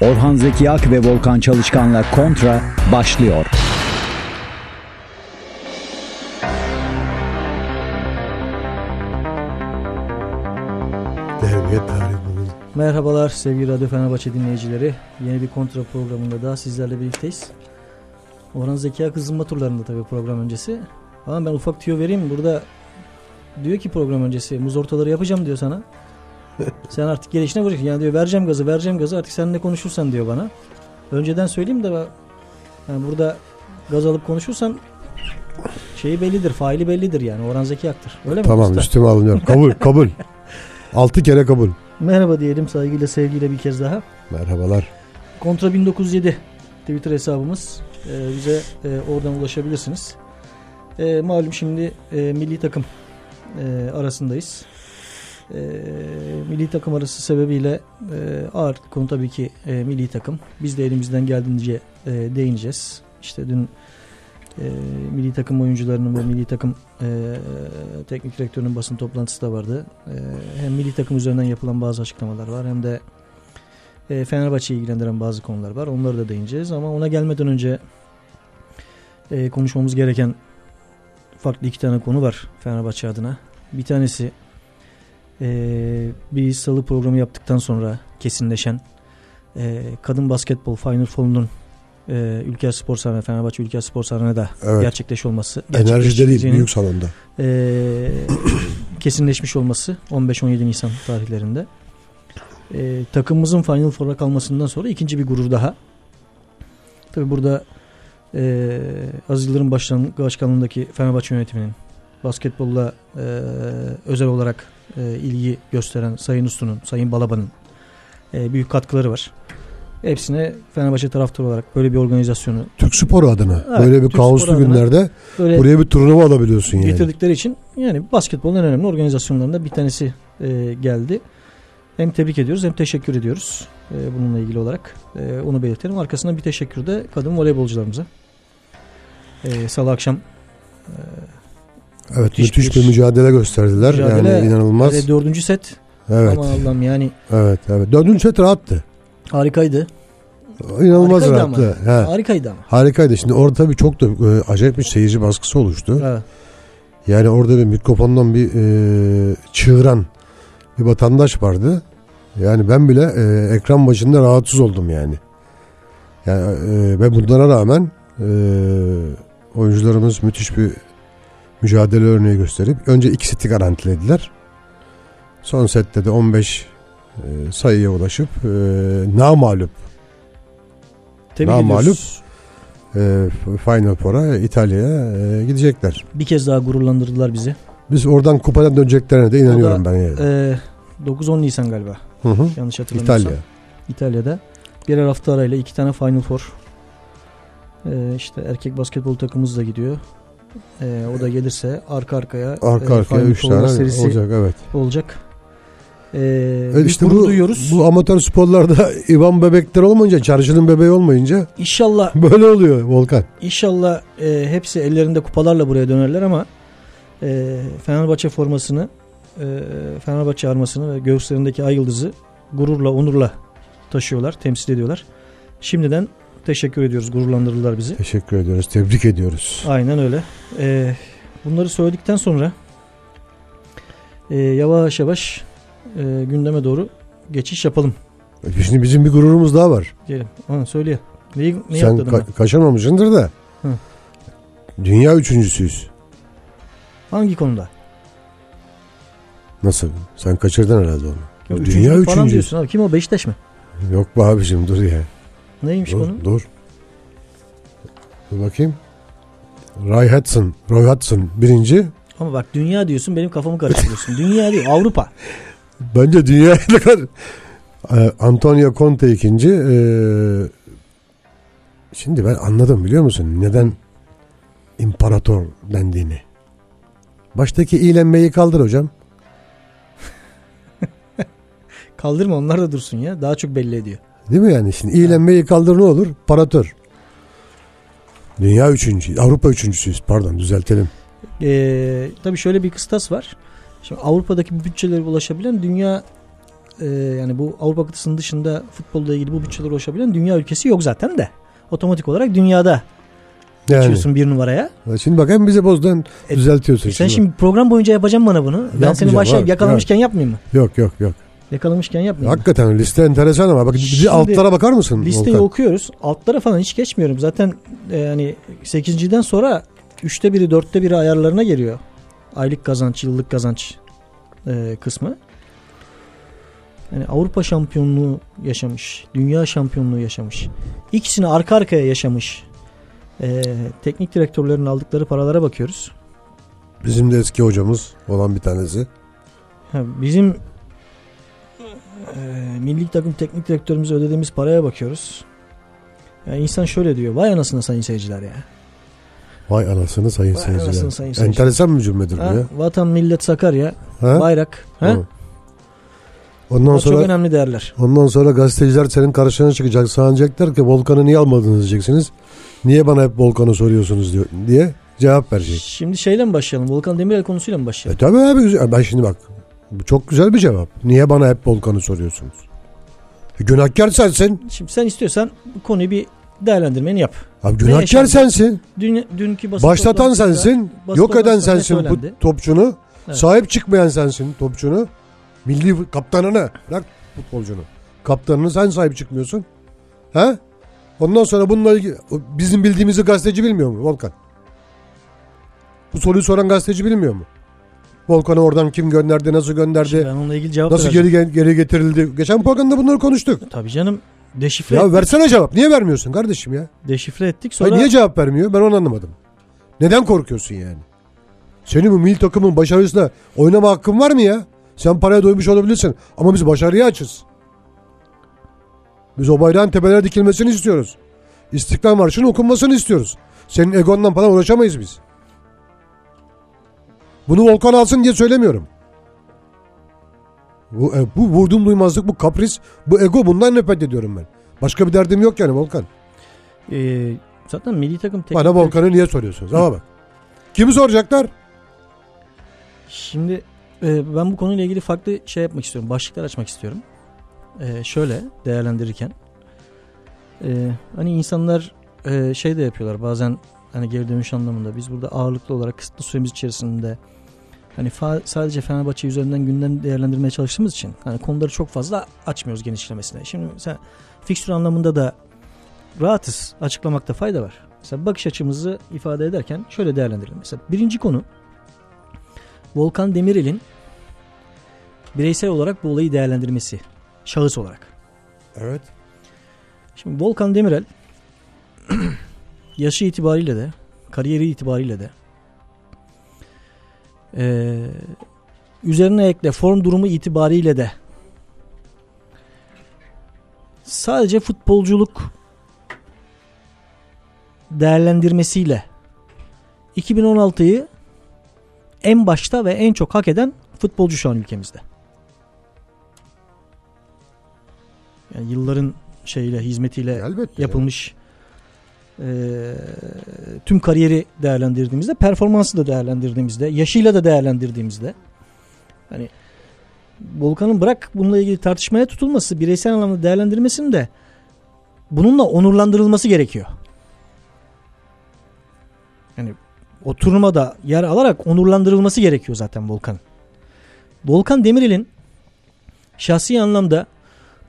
Orhan Zeki Ak ve Volkan Çalışkan'la Kontra başlıyor. Devlet tarihi bugün. Merhabalar sevgili Radyo Fenerbahçe dinleyicileri. Yeni bir kontra programında daha sizlerle birlikteyiz. Orhan Zeki kızılma turlarında tabii program öncesi. Ama ben ufak tüyo vereyim. Burada diyor ki program öncesi muz ortaları yapacağım diyor sana. Sen artık gelişine vuracaksın. Yani diyor vereceğim gazı vereceğim gazı artık seninle konuşursan diyor bana. Önceden söyleyeyim de yani burada gaz alıp konuşursan şeyi bellidir, faili bellidir yani. Orhan Zeki Ak'tır. Öyle mi? Tamam usta? üstüme alınıyorum. Kabul kabul. Altı kere kabul. Merhaba diyelim saygıyla sevgiyle bir kez daha. Merhabalar. Kontra 1907 Twitter hesabımız. Ee, bize e, oradan ulaşabilirsiniz. E, malum şimdi e, milli takım e, arasındayız. E, milli takım arası sebebiyle e, ağır konu tabii ki e, milli takım. Biz de elimizden geldiğince e, değineceğiz. İşte dün e, milli takım oyuncularının ve milli takım e, teknik direktörünün basın toplantısı da vardı. E, hem milli takım üzerinden yapılan bazı açıklamalar var hem de e, Fenerbahçe'yi ilgilendiren bazı konular var. Onları da değineceğiz ama ona gelmeden önce e, konuşmamız gereken farklı iki tane konu var Fenerbahçe adına. Bir tanesi e, bir salı programı yaptıktan sonra kesinleşen e, kadın basketbol Final Four'unun e, Ülker Spor Sarayı, Fenerbahçe Ülker Spor Sarayı'nda Evet. gerçekleş olması. Enerjide değil büyük salonda. e, kesinleşmiş olması 15-17 Nisan tarihlerinde. E, takımımızın Final Four'a kalmasından sonra ikinci bir gurur daha. Tabi burada e, Aziz Yıldırım başkan, başkanlığındaki Fenerbahçe yönetiminin basketbolla e, özel olarak e, ilgi gösteren Sayın Uslu'nun, Sayın Balaban'ın e, büyük katkıları var. Hepsine Fenerbahçe taraftarı olarak böyle bir organizasyonu Türk sporu adına. Evet, böyle bir Türk kaoslu günlerde böyle buraya bir turnuva alabiliyorsun yani. getirdikleri için yani basketbolun en önemli organizasyonlarından bir tanesi e, geldi. Hem tebrik ediyoruz hem teşekkür ediyoruz e, bununla ilgili olarak. E, onu belirtelim. Arkasından bir teşekkür de kadın voleybolcularımıza. E, Salı akşam Evet Müthiş müthiş bir bir mücadele gösterdiler. mücadele yani inanılmaz. ve dördüncü set. Evet. Aman Allah'ım yani Evet, evet. Dördüncü set rahattı. harikaydı. İnanılmaz Harikaydı ama. rahattı. He. Harikaydı ama. Harikaydı. Şimdi orada tabii çok da e, acayip bir seyirci baskısı oluştu. Evet. Yani orada bir mikrofondan bir e, çığıran bir vatandaş vardı. Yani ben bile e, ekran başında rahatsız oldum yani. Yani e, ve bunlara rağmen e, oyuncularımız müthiş bir mücadele örneği gösterip önce iki seti garantilediler. Son sette de 15 e, sayıya ulaşıp e, namalup Tebrik Namalup. e, Final Four'a İtalya'ya e, gidecekler. Bir kez daha gururlandırdılar bizi. Biz oradan kupadan döneceklerine de inanıyorum ben yani. E, 9-10 Nisan galiba. Hı hı. Yanlış hatırlamıyorsam. İtalya. İtalya'da birer hafta arayla iki tane Final Four. Ee, işte erkek basketbol takımımız da gidiyor. Ee, o da gelirse arka arkaya Arka e, arkaya Final 3 Four'lar tane serisi olacak evet. olacak. Ee, büyük işte bu, duyuyoruz. bu amatör sporlarda İvan bebekler olmayınca, çarşının bebeği olmayınca İnşallah böyle oluyor Volkan. inşallah e, hepsi ellerinde kupalarla buraya dönerler ama e, Fenerbahçe formasını e, Fenerbahçe armasını ve göğüslerindeki ay yıldızı gururla onurla taşıyorlar, temsil ediyorlar. Şimdiden teşekkür ediyoruz. Gururlandırdılar bizi. Teşekkür ediyoruz, tebrik ediyoruz. Aynen öyle. Ee, bunları söyledikten sonra e, yavaş yavaş e, gündeme doğru geçiş yapalım. Şimdi bizim bir gururumuz daha var. Diyelim. Ha, söyle. Neyi, neyi Sen ka- ben? kaçırmamışsındır da. Hı. Dünya üçüncüsüyüz. Hangi konuda? Nasıl? Sen kaçırdın herhalde onu. Yok, Dünya üçüncülük falan diyorsun abi. Kim o? Beşiktaş mı? Yok be abicim dur ya. Neymiş Dur, konu? dur. Dur bakayım. Roy Hudson, Roy Hudson birinci. Ama bak dünya diyorsun benim kafamı karıştırıyorsun. dünya değil Avrupa. Bence dünya ne kadar Ee, Antonio Conte ikinci. Ee, şimdi ben anladım biliyor musun? Neden imparator dendiğini. Baştaki iğlenmeyi kaldır hocam. Kaldırma onlar da dursun ya. Daha çok belli ediyor. Değil mi yani? Şimdi iğlenmeyi kaldır ne olur? Paratör. Dünya üçüncü, Avrupa üçüncüsüyüz. Pardon düzeltelim. Ee, tabii şöyle bir kıstas var. Şimdi Avrupa'daki bütçelere ulaşabilen dünya e, yani bu Avrupa kıtasının dışında futbolla ilgili bu bütçelere ulaşabilen dünya ülkesi yok zaten de. Otomatik olarak dünyada Yani. geçiyorsun bir numaraya. Şimdi bak hem bize bozdan E, düzeltiyorsun. Sen şimdi program boyunca yapacağım bana bunu. Ben seni abi, yakalamışken yapmayayım mı? Yok yok yok. Yakalamışken yapmayayım mı? Hakikaten liste enteresan ama bak Şimdi altlara bakar mısın? Listeyi Volkan? okuyoruz. Altlara falan hiç geçmiyorum. Zaten e, yani 8.den sonra 3'te biri 4'te biri ayarlarına geliyor. Aylık kazanç, yıllık kazanç e, kısmı. Yani Avrupa şampiyonluğu yaşamış. Dünya şampiyonluğu yaşamış. İkisini arka arkaya yaşamış. E, teknik direktörlerin aldıkları paralara bakıyoruz. Bizim de eski hocamız olan bir tanesi. Ha, bizim e, milli takım teknik direktörümüze ödediğimiz paraya bakıyoruz. Yani insan şöyle diyor. Vay anasını sayın seyirciler ya. Vay anasını sayın Vay seyirciler. anasını sayın seyirciler. Enteresan bir cümledir bu Ha, ya. vatan, millet, Sakarya, Ha? bayrak. Ha? Ondan O çok sonra önemli değerler. ondan sonra gazeteciler senin karşına çıkacak. Sanacaklar ki Volkan'ı niye almadınız diyeceksiniz. Niye bana hep Volkan'ı soruyorsunuz diyor, diye cevap verecek. Şimdi şeyle mi başlayalım? Volkan Demirel konusuyla mı E başlayalım? tabii abi. Ben şimdi bak bu çok güzel bir cevap. Niye bana hep Volkan'ı soruyorsunuz? E, günahkar sensin. Şimdi sen istiyorsan bu konuyu bir değerlendirmeni yap. Abi günahkar sensin. Dün, dünkü basın Başlatan sensin. basın Yok eden sensin bu topçunu. Evet. Sahip çıkmayan sensin topçunu. Milli kaptanını bırak futbolcunu. Kaptanını sen sahip çıkmıyorsun. He? Ondan sonra bununla ilgili bizim bildiğimizi gazeteci bilmiyor mu Volkan? Bu soruyu soran gazeteci bilmiyor mu? Volkan'ı oradan kim gönderdi, nasıl gönderdi, Ben onunla ilgili cevap nasıl vereceğim. geri geri getirildi? Geçen programda bunları konuştuk. Tabii canım. Deşifre, Ya ettik, versene cevap. Niye vermiyorsun kardeşim ya? deşifre ettik. Hayır, Sonra niye cevap vermiyor? Ben onu anlamadım. Neden korkuyorsun yani? Senin bu milli takımın başarısıyla oynama hakkın var mı ya? Sen paraya doymuş olabilirsin ama biz başarıya açız. Biz o bayrağın tepelere dikilmesini istiyoruz. İstiklal Marşı'nın okunmasını istiyoruz. Senin egondan falan uğraşamayız biz. Bunu Volkan alsın diye söylemiyorum. Bu, e, bu vurdum duymazlık, bu kapris, bu ego bundan nefret ediyorum ben. Başka bir derdim yok yani Volkan. e, zaten milli takım teknik Bana Volkan'ı niye soruyorsunuz? Ama bak. Kimi soracaklar? Şimdi e, ben bu konuyla ilgili farklı şey yapmak istiyorum. Başlıklar açmak istiyorum. E, şöyle değerlendirirken. E, hani insanlar e, şey de yapıyorlar bazen hani geri dönüş anlamında. Biz burada ağırlıklı olarak kısıtlı süremiz içerisinde hani fa- sadece Fenerbahçe üzerinden gündem değerlendirmeye çalıştığımız için hani konuları çok fazla açmıyoruz genişlemesine. Şimdi mesela fikstür anlamında da rahatız. Açıklamakta fayda var. Mesela bakış açımızı ifade ederken şöyle değerlendirelim. Mesela birinci konu Volkan Demirel'in bireysel olarak bu olayı değerlendirmesi. Şahıs olarak. Evet. Şimdi Volkan Demirel yaşı itibariyle de kariyeri itibariyle de eee, üzerine ekle form durumu itibariyle de sadece futbolculuk değerlendirmesiyle 2016'yı en başta ve en çok hak eden futbolcu şu an ülkemizde. Yani yılların şeyle hizmetiyle Elbette. yapılmış eee, tüm kariyeri değerlendirdiğimizde, performansı da değerlendirdiğimizde, yaşıyla da değerlendirdiğimizde hani Volkan'ın bırak bununla ilgili tartışmaya tutulması, bireysel anlamda değerlendirmesinin de bununla onurlandırılması gerekiyor. Yani o turnuvada yer alarak onurlandırılması gerekiyor zaten Volkan. Volkan Demirel'in şahsi anlamda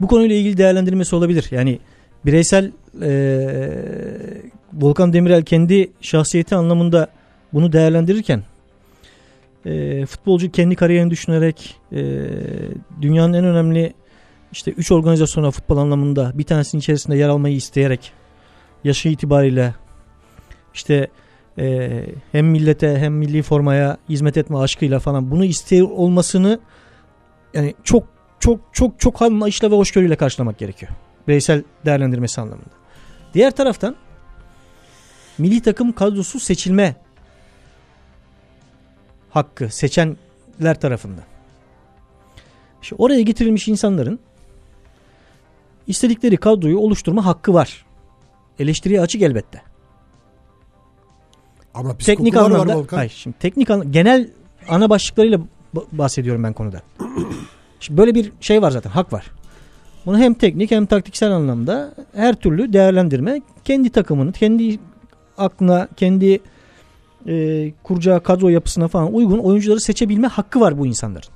bu konuyla ilgili değerlendirmesi olabilir. Yani bireysel eee, Volkan Demirel kendi şahsiyeti anlamında bunu değerlendirirken eee, futbolcu kendi kariyerini düşünerek eee, dünyanın en önemli işte 3 organizasyona futbol anlamında bir tanesinin içerisinde yer almayı isteyerek yaşı itibariyle işte eee, hem millete hem milli formaya hizmet etme aşkıyla falan bunu isteği olmasını yani çok çok çok çok anlayışla ve hoşgörüyle karşılamak gerekiyor. Bireysel değerlendirmesi anlamında. Diğer taraftan milli takım kadrosu seçilme hakkı seçenler tarafından. İşte oraya getirilmiş insanların istedikleri kadroyu oluşturma hakkı var. Eleştiriye açık elbette. Ama Teknik psikokular var anlamda Volkan. hayır şimdi teknik an- genel ana başlıklarıyla ba- bahsediyorum ben konuda. Şimdi böyle bir şey var zaten hak var. Bunu hem teknik hem taktiksel anlamda her türlü değerlendirme kendi takımını, kendi aklına, kendi e, kuracağı kadro yapısına falan uygun oyuncuları seçebilme hakkı var bu insanların.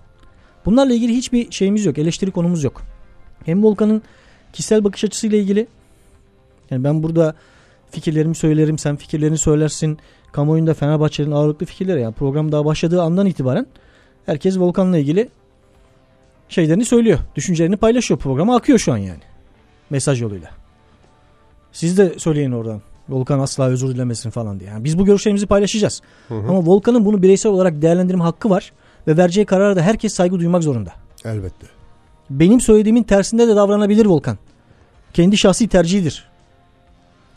Bunlarla ilgili hiçbir şeyimiz yok, eleştiri konumuz yok. Hem Volkan'ın kişisel bakış açısıyla ilgili yani ben burada fikirlerimi söylerim, sen fikirlerini söylersin. Kamuoyunda Fenerbahçe'nin ağırlıklı fikirleri yani program daha başladığı andan itibaren herkes Volkan'la ilgili şeylerini söylüyor. Düşüncelerini paylaşıyor. Programa akıyor şu an yani. Mesaj yoluyla. Siz de söyleyin oradan. Volkan asla özür dilemesin falan diye. Yani biz bu görüşlerimizi paylaşacağız. Hı hı. Ama Volkan'ın bunu bireysel olarak değerlendirme hakkı var. Ve vereceği karara da herkes saygı duymak zorunda. Elbette. Benim söylediğimin tersinde de davranabilir Volkan. Kendi şahsi tercihidir.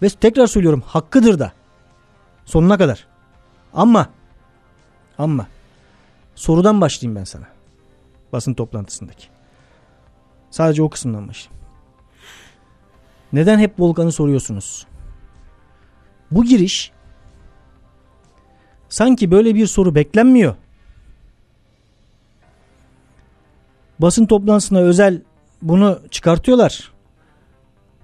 Ve tekrar söylüyorum hakkıdır da. Sonuna kadar. Ama ama sorudan başlayayım ben sana. Basın toplantısındaki. Sadece o kısımdan başlayayım. Neden hep Volkan'ı soruyorsunuz? Bu giriş sanki böyle bir soru beklenmiyor. Basın toplantısına özel bunu çıkartıyorlar.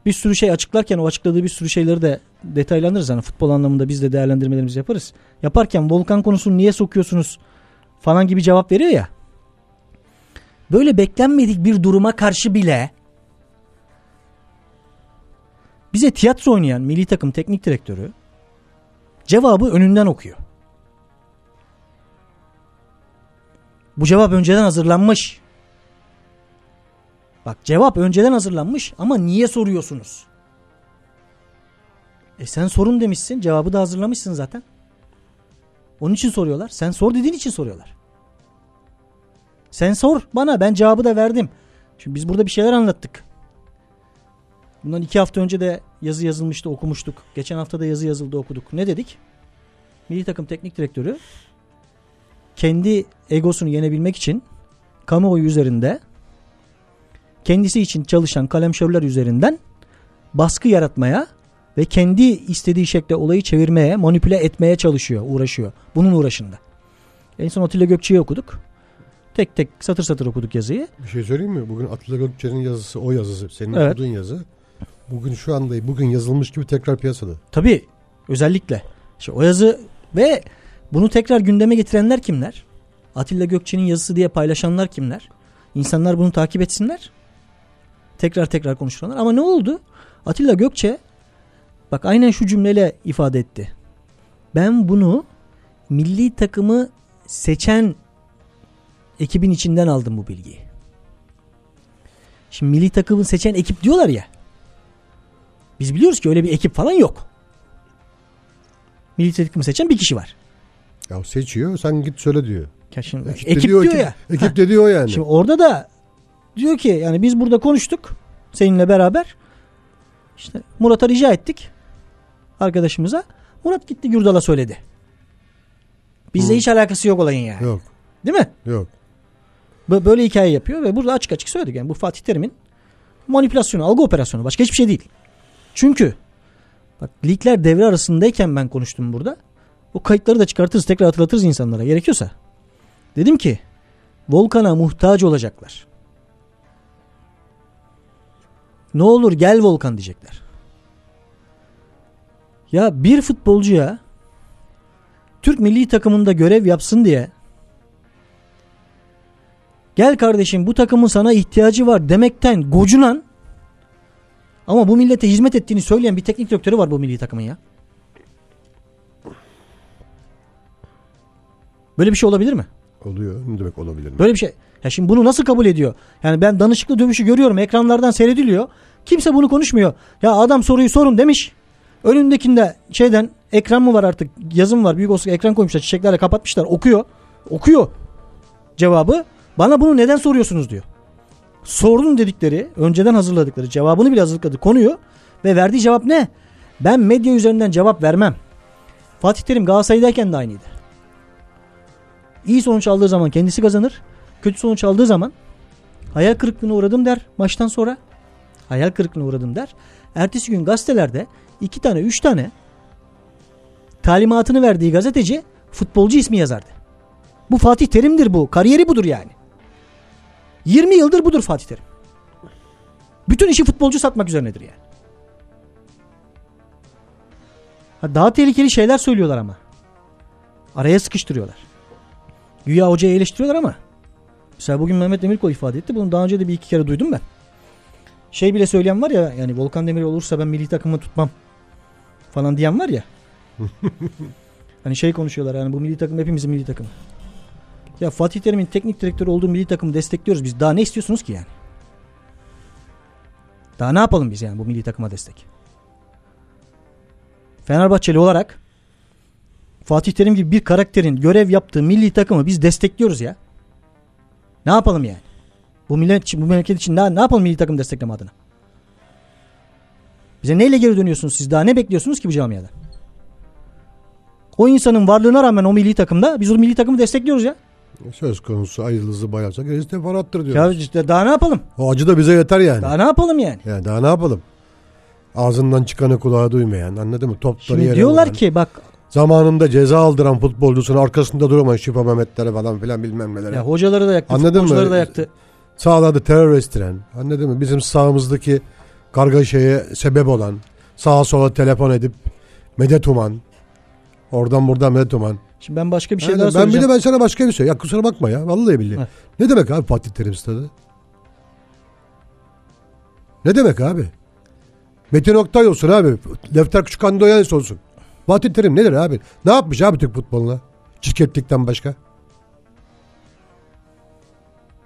Bir sürü şey açıklarken o açıkladığı bir sürü şeyleri de detaylandırırız. Hani futbol anlamında biz de değerlendirmelerimizi yaparız. Yaparken Volkan konusunu niye sokuyorsunuz falan gibi cevap veriyor ya. Böyle beklenmedik bir duruma karşı bile bize tiyatro oynayan milli takım teknik direktörü cevabı önünden okuyor. Bu cevap önceden hazırlanmış. Bak cevap önceden hazırlanmış ama niye soruyorsunuz? E sen sorun demişsin cevabı da hazırlamışsın zaten. Onun için soruyorlar. Sen sor dediğin için soruyorlar. Sen sor bana ben cevabı da verdim. Şimdi biz burada bir şeyler anlattık. Bundan iki hafta önce de yazı yazılmıştı okumuştuk. Geçen hafta da yazı yazıldı okuduk. Ne dedik? Milli takım teknik direktörü kendi egosunu yenebilmek için kamuoyu üzerinde kendisi için çalışan kalemşörler üzerinden baskı yaratmaya ve kendi istediği şekilde olayı çevirmeye, manipüle etmeye çalışıyor, uğraşıyor. Bunun uğraşında. En son Atilla Gökçe'yi okuduk. Tek tek satır satır okuduk yazıyı. Bir şey söyleyeyim mi? Bugün Atilla Gökçe'nin yazısı o yazısı. Senin Evet. okuduğun yazı. Bugün şu anda bugün yazılmış gibi tekrar piyasada. Tabii özellikle. İşte o yazı ve bunu tekrar gündeme getirenler kimler? Atilla Gökçe'nin yazısı diye paylaşanlar kimler? İnsanlar bunu takip etsinler. Tekrar tekrar konuşulanlar. Ama ne oldu? Atilla Gökçe bak aynen şu cümleyle ifade etti. Ben bunu milli takımı seçen ekibin içinden aldım bu bilgiyi. Şimdi milli takımı seçen ekip diyorlar ya. Biz biliyoruz ki öyle bir ekip falan yok. Milli takımı seçen bir kişi var. Ya seçiyor sen git söyle diyor. Ya şimdi Ekip, ekip diyor ekip, ya. Ekip dediği o yani. Şimdi orada da diyor ki yani biz burada konuştuk seninle beraber. İşte Murat'a rica ettik arkadaşımıza. Murat gitti Gürdal'a söyledi. Bizle Hı. hiç alakası yok olayın yani. Yok Değil mi? yok. Bö- Böyle hikaye yapıyor ve burada açık açık söyledik. Yani bu Fatih Terim'in manipülasyonu, algı operasyonu. Başka hiçbir şey değil. Çünkü bak ligler devre arasındayken ben konuştum burada. O kayıtları da çıkartırız tekrar hatırlatırız insanlara gerekiyorsa. Dedim ki Volkan'a muhtaç olacaklar. Ne olur gel Volkan diyecekler. Ya bir futbolcuya Türk milli takımında görev yapsın diye gel kardeşim bu takımın sana ihtiyacı var demekten gocunan ama bu millete hizmet ettiğini söyleyen bir teknik direktörü var bu milli takımın ya. Böyle bir şey olabilir mi? Oluyor. Ne demek olabilir mi? Böyle bir şey. Ya şimdi bunu nasıl kabul ediyor? Yani ben danışıklı dövüşü görüyorum. Ekranlardan seyrediliyor. Kimse bunu konuşmuyor. Ya adam soruyu sorun demiş. Önündekinde şeyden ekran mı var artık? Yazım var. Büyük olsun ekran koymuşlar. Çiçeklerle kapatmışlar. Okuyor. Okuyor. Cevabı. Bana bunu neden soruyorsunuz diyor. Sordun dedikleri, önceden hazırladıkları, cevabını bile hazırladı konuyu ve verdiği cevap ne? Ben medya üzerinden cevap vermem. Fatih Terim Galatasaray'dayken de aynıydı. İyi sonuç aldığı zaman kendisi kazanır. Kötü sonuç aldığı zaman hayal kırıklığına uğradım der maçtan sonra. Hayal kırıklığına uğradım der. Ertesi gün gazetelerde iki tane üç tane talimatını verdiği gazeteci futbolcu ismi yazardı. Bu Fatih Terim'dir bu. Kariyeri budur yani. 20 yıldır budur Fatih Terim. Bütün işi futbolcu satmak üzerinedir yani. Ha, daha tehlikeli şeyler söylüyorlar ama. Araya sıkıştırıyorlar. Güya hocayı eleştiriyorlar ama. Mesela bugün Mehmet Demirkol ifade etti. Bunu daha önce de bir iki kere duydum ben. Şey bile söyleyen var ya yani Volkan Demirel olursa ben milli takımı tutmam falan diyen var ya. hani şey konuşuyorlar yani bu milli takım hepimizin milli takımı. Ya Fatih Terim'in teknik direktörü olduğu milli takımı destekliyoruz biz. Daha ne istiyorsunuz ki yani? Daha ne yapalım biz yani bu milli takıma destek? Fenerbahçeli olarak Fatih Terim gibi bir karakterin görev yaptığı milli takımı biz destekliyoruz ya. Ne yapalım yani? Bu millet için, bu memleket için ne, ne yapalım milli takım destekleme adına? Bize neyle geri dönüyorsunuz siz daha ne bekliyorsunuz ki bu camiada? O insanın varlığına rağmen o milli takımda biz o milli takımı destekliyoruz ya. Söz konusu ayrılızı bayarsa gerisi teferattır diyor. Ya işte daha ne yapalım? O acı da bize yeter yani. Daha ne yapalım yani? Yani daha ne yapalım? Ağzından çıkanı kulağa duymayan anladın mı? Topları Şimdi yere diyorlar vuran, ki bak zamanında ceza aldıran futbolcusun arkasında duramayan Şifa Mehmetleri falan filan bilmem neler. ya hocaları da yaktı, Anladın mı? futbolcuları da yaktı. Sağlarda terör estiren anladın mı? Bizim sağımızdaki kargaşaya sebep olan sağa sola telefon edip medet uman oradan buradan medet uman. Şimdi ben başka bir şey Aynen, daha ben bir de ben sana başka bir şey. Ya kusura bakma ya. Vallahi billahi. Heh. Ne demek abi Fatih Terim stadı? Ne demek abi? Metin Oktay olsun abi. Lefter Küçükhan Doyans olsun. Fatih Terim nedir abi? Ne yapmış abi Türk futboluna? Çirkeflikten başka.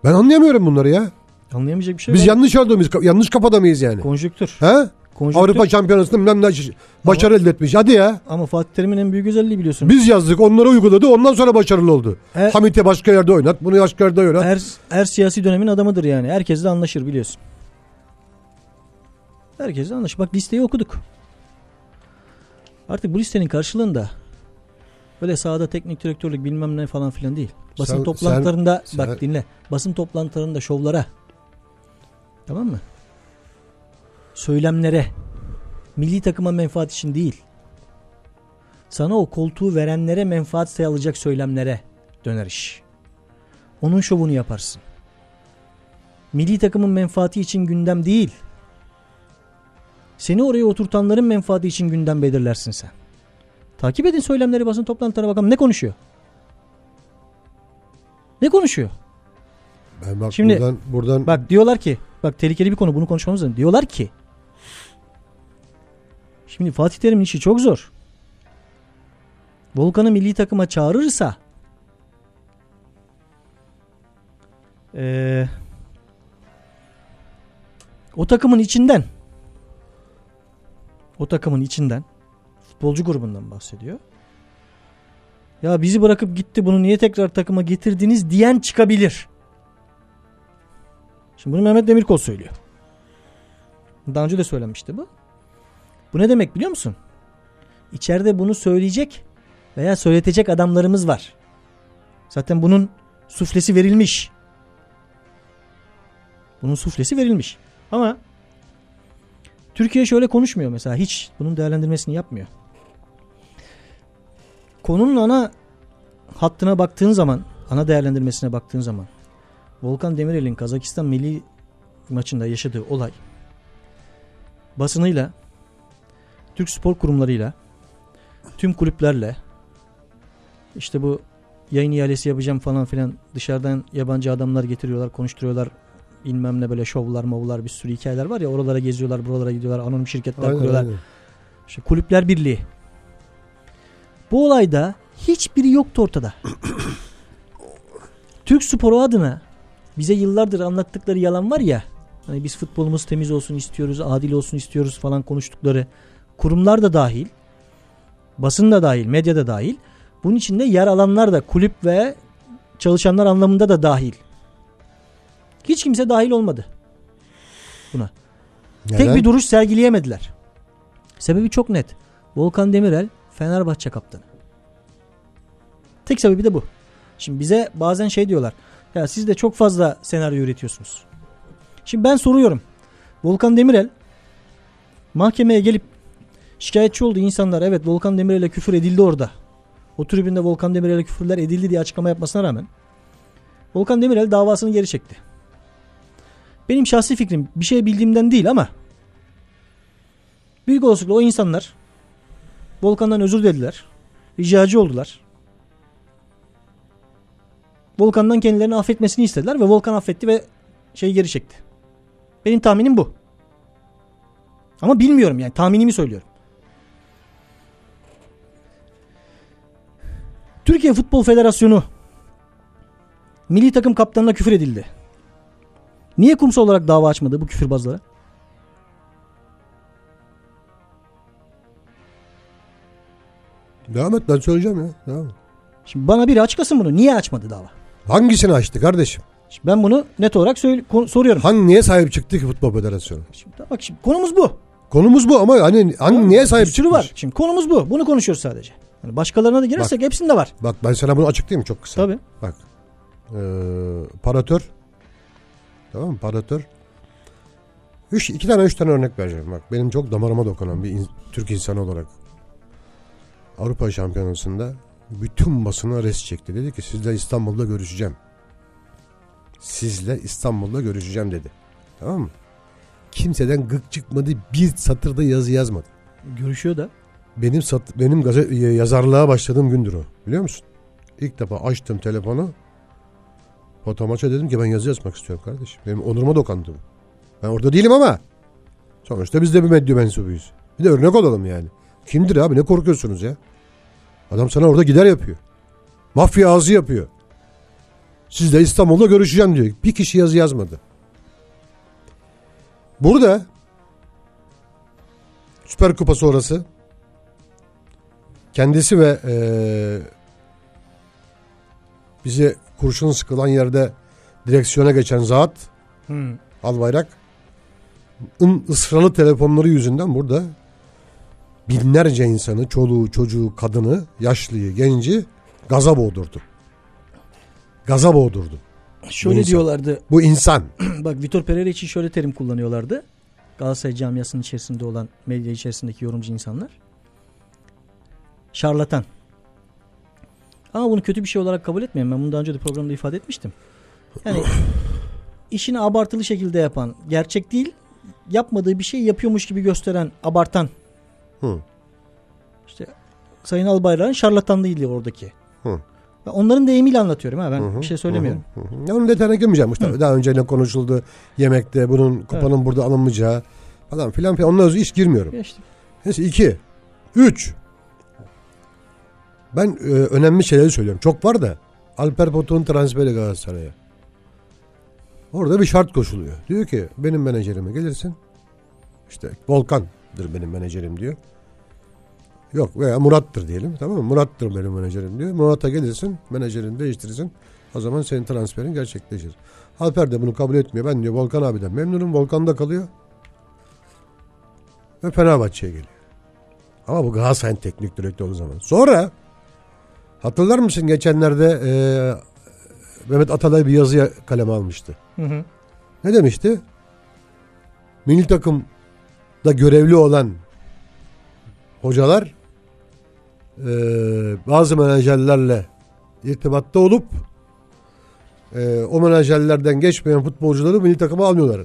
Ben anlayamıyorum bunları ya. Anlayamayacak bir şey Biz var. yanlış olduğumuz, yanlış kafada mıyız yani? Konjüktür. He? Konjüktür. Avrupa Şampiyonası'nda bilmem ne başarı elde etmiş. Hadi ya. Ama Fatih Terim'in en büyük özelliği biliyorsun. Biz yazdık onlara uyguladı ondan sonra başarılı oldu. Her- Hamit'e başka yerde oynat bunu başka yerde oynat. Her, her siyasi dönemin adamıdır yani. Herkesle anlaşır biliyorsun. Herkesle anlaşır. Bak listeyi okuduk. Artık bu listenin karşılığında böyle sahada teknik direktörlük bilmem ne falan filan değil. Basın Sen- toplantılarında sen- bak sen- dinle. Basın toplantılarında şovlara. Tamam mı? Söylemlere. Milli takıma menfaat için değil. Sana o koltuğu verenlere menfaat sayılacak söylemlere döner iş. Onun şovunu yaparsın. Milli takımın menfaati için gündem değil. Seni oraya oturtanların menfaati için gündem belirlersin sen. Takip edin söylemleri basın toplantılarına bakalım ne konuşuyor? Ne konuşuyor? Ben bak Şimdi- buradan, buradan Bak diyorlar ki bak tehlikeli bir konu bunu konuşmamız lazım. Diyorlar ki şimdi Fatih Terim'in işi çok zor. Volkan'ı milli takıma çağırırsa eee, o takımın içinden o takımın içinden futbolcu grubundan bahsediyor. Ya bizi bırakıp gitti bunu niye tekrar takıma getirdiniz diyen çıkabilir. Şimdi bunu Mehmet Demirkol söylüyor. Daha önce de söylenmişti bu. Bu ne demek biliyor musun? İçeride bunu söyleyecek veya söyletecek adamlarımız var. Zaten bunun suflesi verilmiş. Bunun suflesi verilmiş. Ama Türkiye şöyle konuşmuyor mesela. Hiç bunun değerlendirmesini yapmıyor. Konunun ana hattına baktığın zaman, ana değerlendirmesine baktığın zaman Volkan Demirel'in Kazakistan milli maçında yaşadığı olay basınıyla Türk spor kurumlarıyla tüm kulüplerle işte bu yayın ihalesi yapacağım falan filan dışarıdan yabancı adamlar getiriyorlar konuşturuyorlar bilmem ne böyle şovlar movlar bir sürü hikayeler var ya oralara geziyorlar buralara gidiyorlar anonim şirketler Aynen, kuruyorlar. aynen. işte kulüpler birliği. Bu olayda hiçbiri yoktu ortada. Türk sporu adına bize yıllardır anlattıkları yalan var ya hani biz futbolumuz temiz olsun istiyoruz adil olsun istiyoruz falan konuştukları kurumlar da dahil basın da dahil medya da dahil bunun içinde yer alanlar da kulüp ve çalışanlar anlamında da dahil hiç kimse dahil olmadı buna tek Neden? bir duruş sergileyemediler sebebi çok net Volkan Demirel Fenerbahçe kaptanı tek sebebi de bu şimdi bize bazen şey diyorlar ya siz de çok fazla senaryo üretiyorsunuz. Şimdi ben soruyorum. Volkan Demirel mahkemeye gelip şikayetçi olduğu insanlar evet Volkan Demirel'e küfür edildi orada. O tribünde Volkan Demirel'e küfürler edildi diye açıklama yapmasına rağmen Volkan Demirel davasını geri çekti. benim şahsi fikrim bir şey bildiğimden değil ama büyük olasılıkla o insanlar Volkan'dan özür dilediler. Ricacı oldular. Volkan'dan kendilerini affetmesini istediler ve Volkan affetti ve şeyi geri çekti. Benim tahminim bu. Ama bilmiyorum yani tahminimi söylüyorum. Türkiye Futbol Federasyonu milli takım kaptanına küfür edildi. Niye kumsal olarak dava açmadı bu küfürbazlara? Devam et ben söyleyeceğim ya. Devam et. Şimdi bana biri açıklasın bunu. Niye açmadı dava? Hangisini açtı kardeşim? Şimdi ben bunu net olarak söyle, soruyorum. Hangi niye sahip çıktı ki Futbol Federasyonu? Şimdi, bak şimdi konumuz bu. Konumuz bu ama hani hangi niye sahip çıkmış? var. Şimdi konumuz bu. Bunu konuşuyoruz sadece. Yani başkalarına da girersek hepsinde var. Bak ben sana bunu açıklayayım çok kısa. Tabii. Bak. Ee, paratör. Tamam mı? Paratör. Üç, iki tane üç tane örnek vereceğim. Bak benim çok damarıma dokunan bir in- Türk insanı olarak. Avrupa Şampiyonası'nda bütün basına res çekti. Dedi ki sizle İstanbul'da görüşeceğim. Sizle İstanbul'da görüşeceğim dedi. Tamam mı? Kimseden gık çıkmadı. Bir satırda yazı yazmadı. Görüşüyor da. Benim sat, benim gazet, yazarlığa başladığım gündür o. Biliyor musun? İlk defa açtım telefonu. Fotomaça dedim ki ben yazı yazmak istiyorum kardeşim. Benim onuruma dokandı bu. Ben orada değilim ama. Sonuçta biz de bir medya mensubuyuz. Bir de örnek olalım yani. Kimdir abi ne korkuyorsunuz ya? Adam sana orada gider yapıyor. Mafya ağzı yapıyor. Sizle İstanbul'da görüşeceğim diyor. Bir kişi yazı yazmadı. Burada Süper Kupa sonrası kendisi ve eee bize kurşun sıkılan yerde direksiyona geçen zat Hmm. Albayrak ın ısralı telefonları yüzünden burada binlerce insanı, çoluğu, çocuğu, kadını, yaşlıyı, genci gaza boğdurdu. Gaza boğdurdu. Şöyle insan. diyorlardı. Bu insan. Bak Vitor Pereira için şöyle terim kullanıyorlardı. Galatasaray camiasının içerisinde olan medya içerisindeki yorumcu insanlar. Şarlatan. Ama bunu kötü bir şey olarak kabul etmeyin. Ben bunu daha önce de programda ifade etmiştim. Yani işini abartılı şekilde yapan, gerçek değil, yapmadığı bir şey yapıyormuş gibi gösteren, abartan. Hı. İşte Sayın Albayrak'ın şarlatanlığıydı oradaki. Hı. Ben onların deyimiyle anlatıyorum ha ben Hı hı, bir şey söylemiyorum. Hı hı. Ya Onun detayına girmeyeceğim. İşte daha önce ne konuşuldu yemekte bunun kupanın burada alınmayacağı falan filan filan. Onunla hiç girmiyorum. Geçtim. Neyse iki. Üç. Ben e, önemli şeyleri söylüyorum. Çok var da. Alper Potuk'un transferi Galatasaray'a. Orada bir şart koşuluyor. Diyor ki benim menajerime gelirsin. İşte Volkan'dır benim menajerim diyor. Yok veya Murat'tır diyelim. Tamam mı? Murat'tır benim menajerim diyor. Murat'a gelirsin. Menajerini değiştirirsin. O zaman senin transferin gerçekleşir. Alper de bunu kabul etmiyor. Ben diyor Volkan abiden memnunum. Volkan'da kalıyor. Ve Fenerbahçe'ye geliyor. Ama bu Galatasaray'ın teknik direktörü olduğu zaman. Sonra hatırlar mısın geçenlerde e, Mehmet Atalay bir yazıya kaleme almıştı. Hı hı. Ne demişti? Milli takımda görevli olan hocalar e, bazı menajerlerle irtibatta olup e, o menajerlerden geçmeyen futbolcuları milli takıma almıyorlar.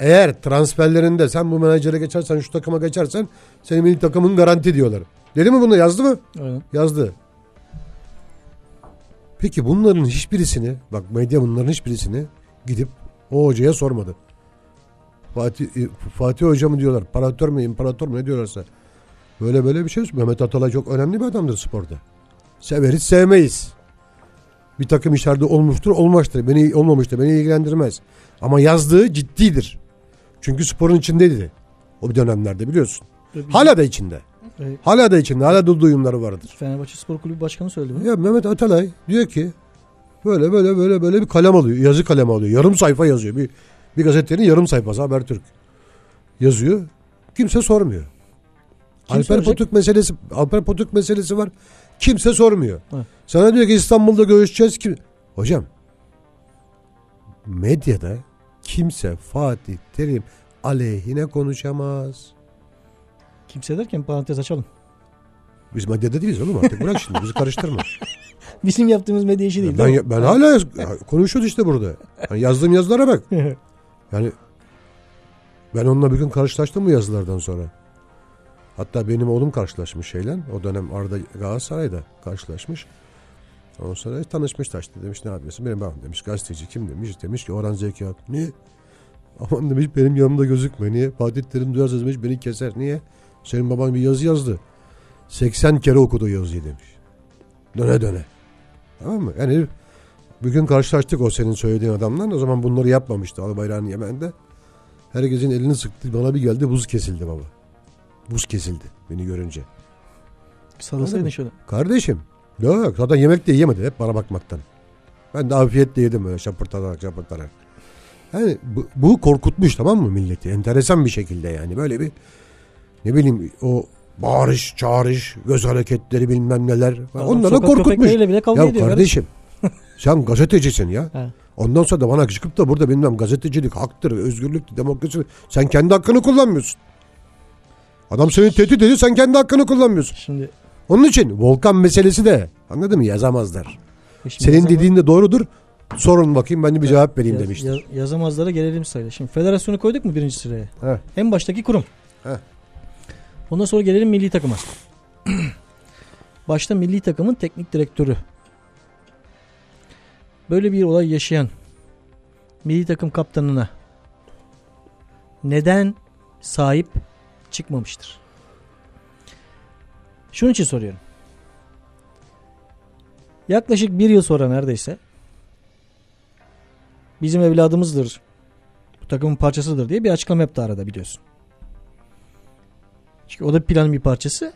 Eğer transferlerinde sen bu menajere geçersen şu takıma geçersen senin milli takımın garanti diyorlar. Dedi mi bunu yazdı mı? Aynen. Yazdı. Peki bunların hiçbirisini bak medya bunların hiçbirisini gidip o hocaya sormadı. Fatih, e, Fatih Hoca mı diyorlar, paratör mü, imparator mu ne diyorlarsa. Böyle böyle bir şey. Mehmet Atalay çok önemli bir adamdır sporda. Severiz, sevmeyiz. Bir takım işlerde olmuştur, olmamıştır. Beni olmamıştır, beni ilgilendirmez. Ama yazdığı ciddidir. Çünkü sporun içindeydi. O bir dönemlerde biliyorsun. Hala da içinde. E, Hala da içinde. Hala da duyumları vardır. Fenerbahçe Spor Kulübü Başkanı söyledi bunu. Ya Mehmet Atalay diyor ki böyle böyle böyle böyle bir kalem alıyor. Yazı kalemi alıyor. Yarım sayfa yazıyor. Bir, bir gazetenin yarım sayfası Habertürk yazıyor. Kimse sormuyor. Kim Alper soracak? Potuk meselesi Alper Potuk meselesi var. Kimse sormuyor. Evet. Sana diyor ki İstanbul'da görüşeceğiz kim? Hocam medyada kimse Fatih Terim aleyhine konuşamaz. Kimse derken parantez açalım. Biz medyada değiliz oğlum artık bırak şimdi bizi karıştırma. Bizim yaptığımız medya işi değil. ben değil ben hala yaz- konuşuyoruz işte burada. Yani yazdığım yazılara bak. Yani ben onunla bir gün karşılaştım bu yazılardan sonra. Hatta benim oğlum karşılaşmış şeyle. O dönem Arda Galatasaray'da karşılaşmış. Ondan sonra tanışmış işte demiş ne yapıyorsun? Benim babam demiş gazeteci kim demiş. Demiş ki Orhan Zeki Ak. Niye? Aman demiş benim yanımda gözükme. Niye? Fatih Terim duyarsa demiş beni keser. Niye? Senin baban bir yazı yazdı. 80 kere okudu yazıyı demiş. Döne döne. Tamam mı? Yani bir gün karşılaştık o senin söylediğin adamla. O zaman bunları yapmamıştı Albayrak'ın Yemen'de. Herkesin elini sıktı. Bana bir geldi buz kesildi baba. Buz kesildi beni görünce. Sarılsaydın şöyle. Kardeşim. Yok zaten yemek de yemedi hep bana bakmaktan. Ben de afiyetle yedim böyle şapırtarak şapırtarak. Yani bu, bu korkutmuş tamam mı milleti? Enteresan bir şekilde yani böyle bir ne bileyim o bağırış, çağırış, göz hareketleri bilmem neler. Adam Onlara korkutmuş. bile kavga Ya ediyor kardeşim sen gazetecisin ya. Ondan sonra da bana çıkıp da burada bilmem gazetecilik haktır, özgürlüktür, demokrasi. Sen kendi hakkını kullanmıyorsun. Adam seni tehdit ediyor sen kendi hakkını kullanmıyorsun. Şimdi, Onun için volkan meselesi de anladın mı yazamazlar. şimdi Senin yazama- dediğin de doğrudur. Sorun bakayım ben de bir cevap vereyim yaz- demiştir. yaz- yazamazlara gelelim sayıda. Şimdi federasyonu koyduk mu birinci sıraya? He. En baştaki kurum. He. Ondan sonra gelelim milli takıma. Başta milli takımın teknik direktörü. Böyle bir olay yaşayan milli takım kaptanına neden sahip çıkmamıştır? Şunun için soruyorum. Yaklaşık bir yıl sonra neredeyse bizim evladımızdır, bu takımın parçasıdır diye bir açıklama yaptı arada biliyorsun. Çünkü o da planın bir parçası.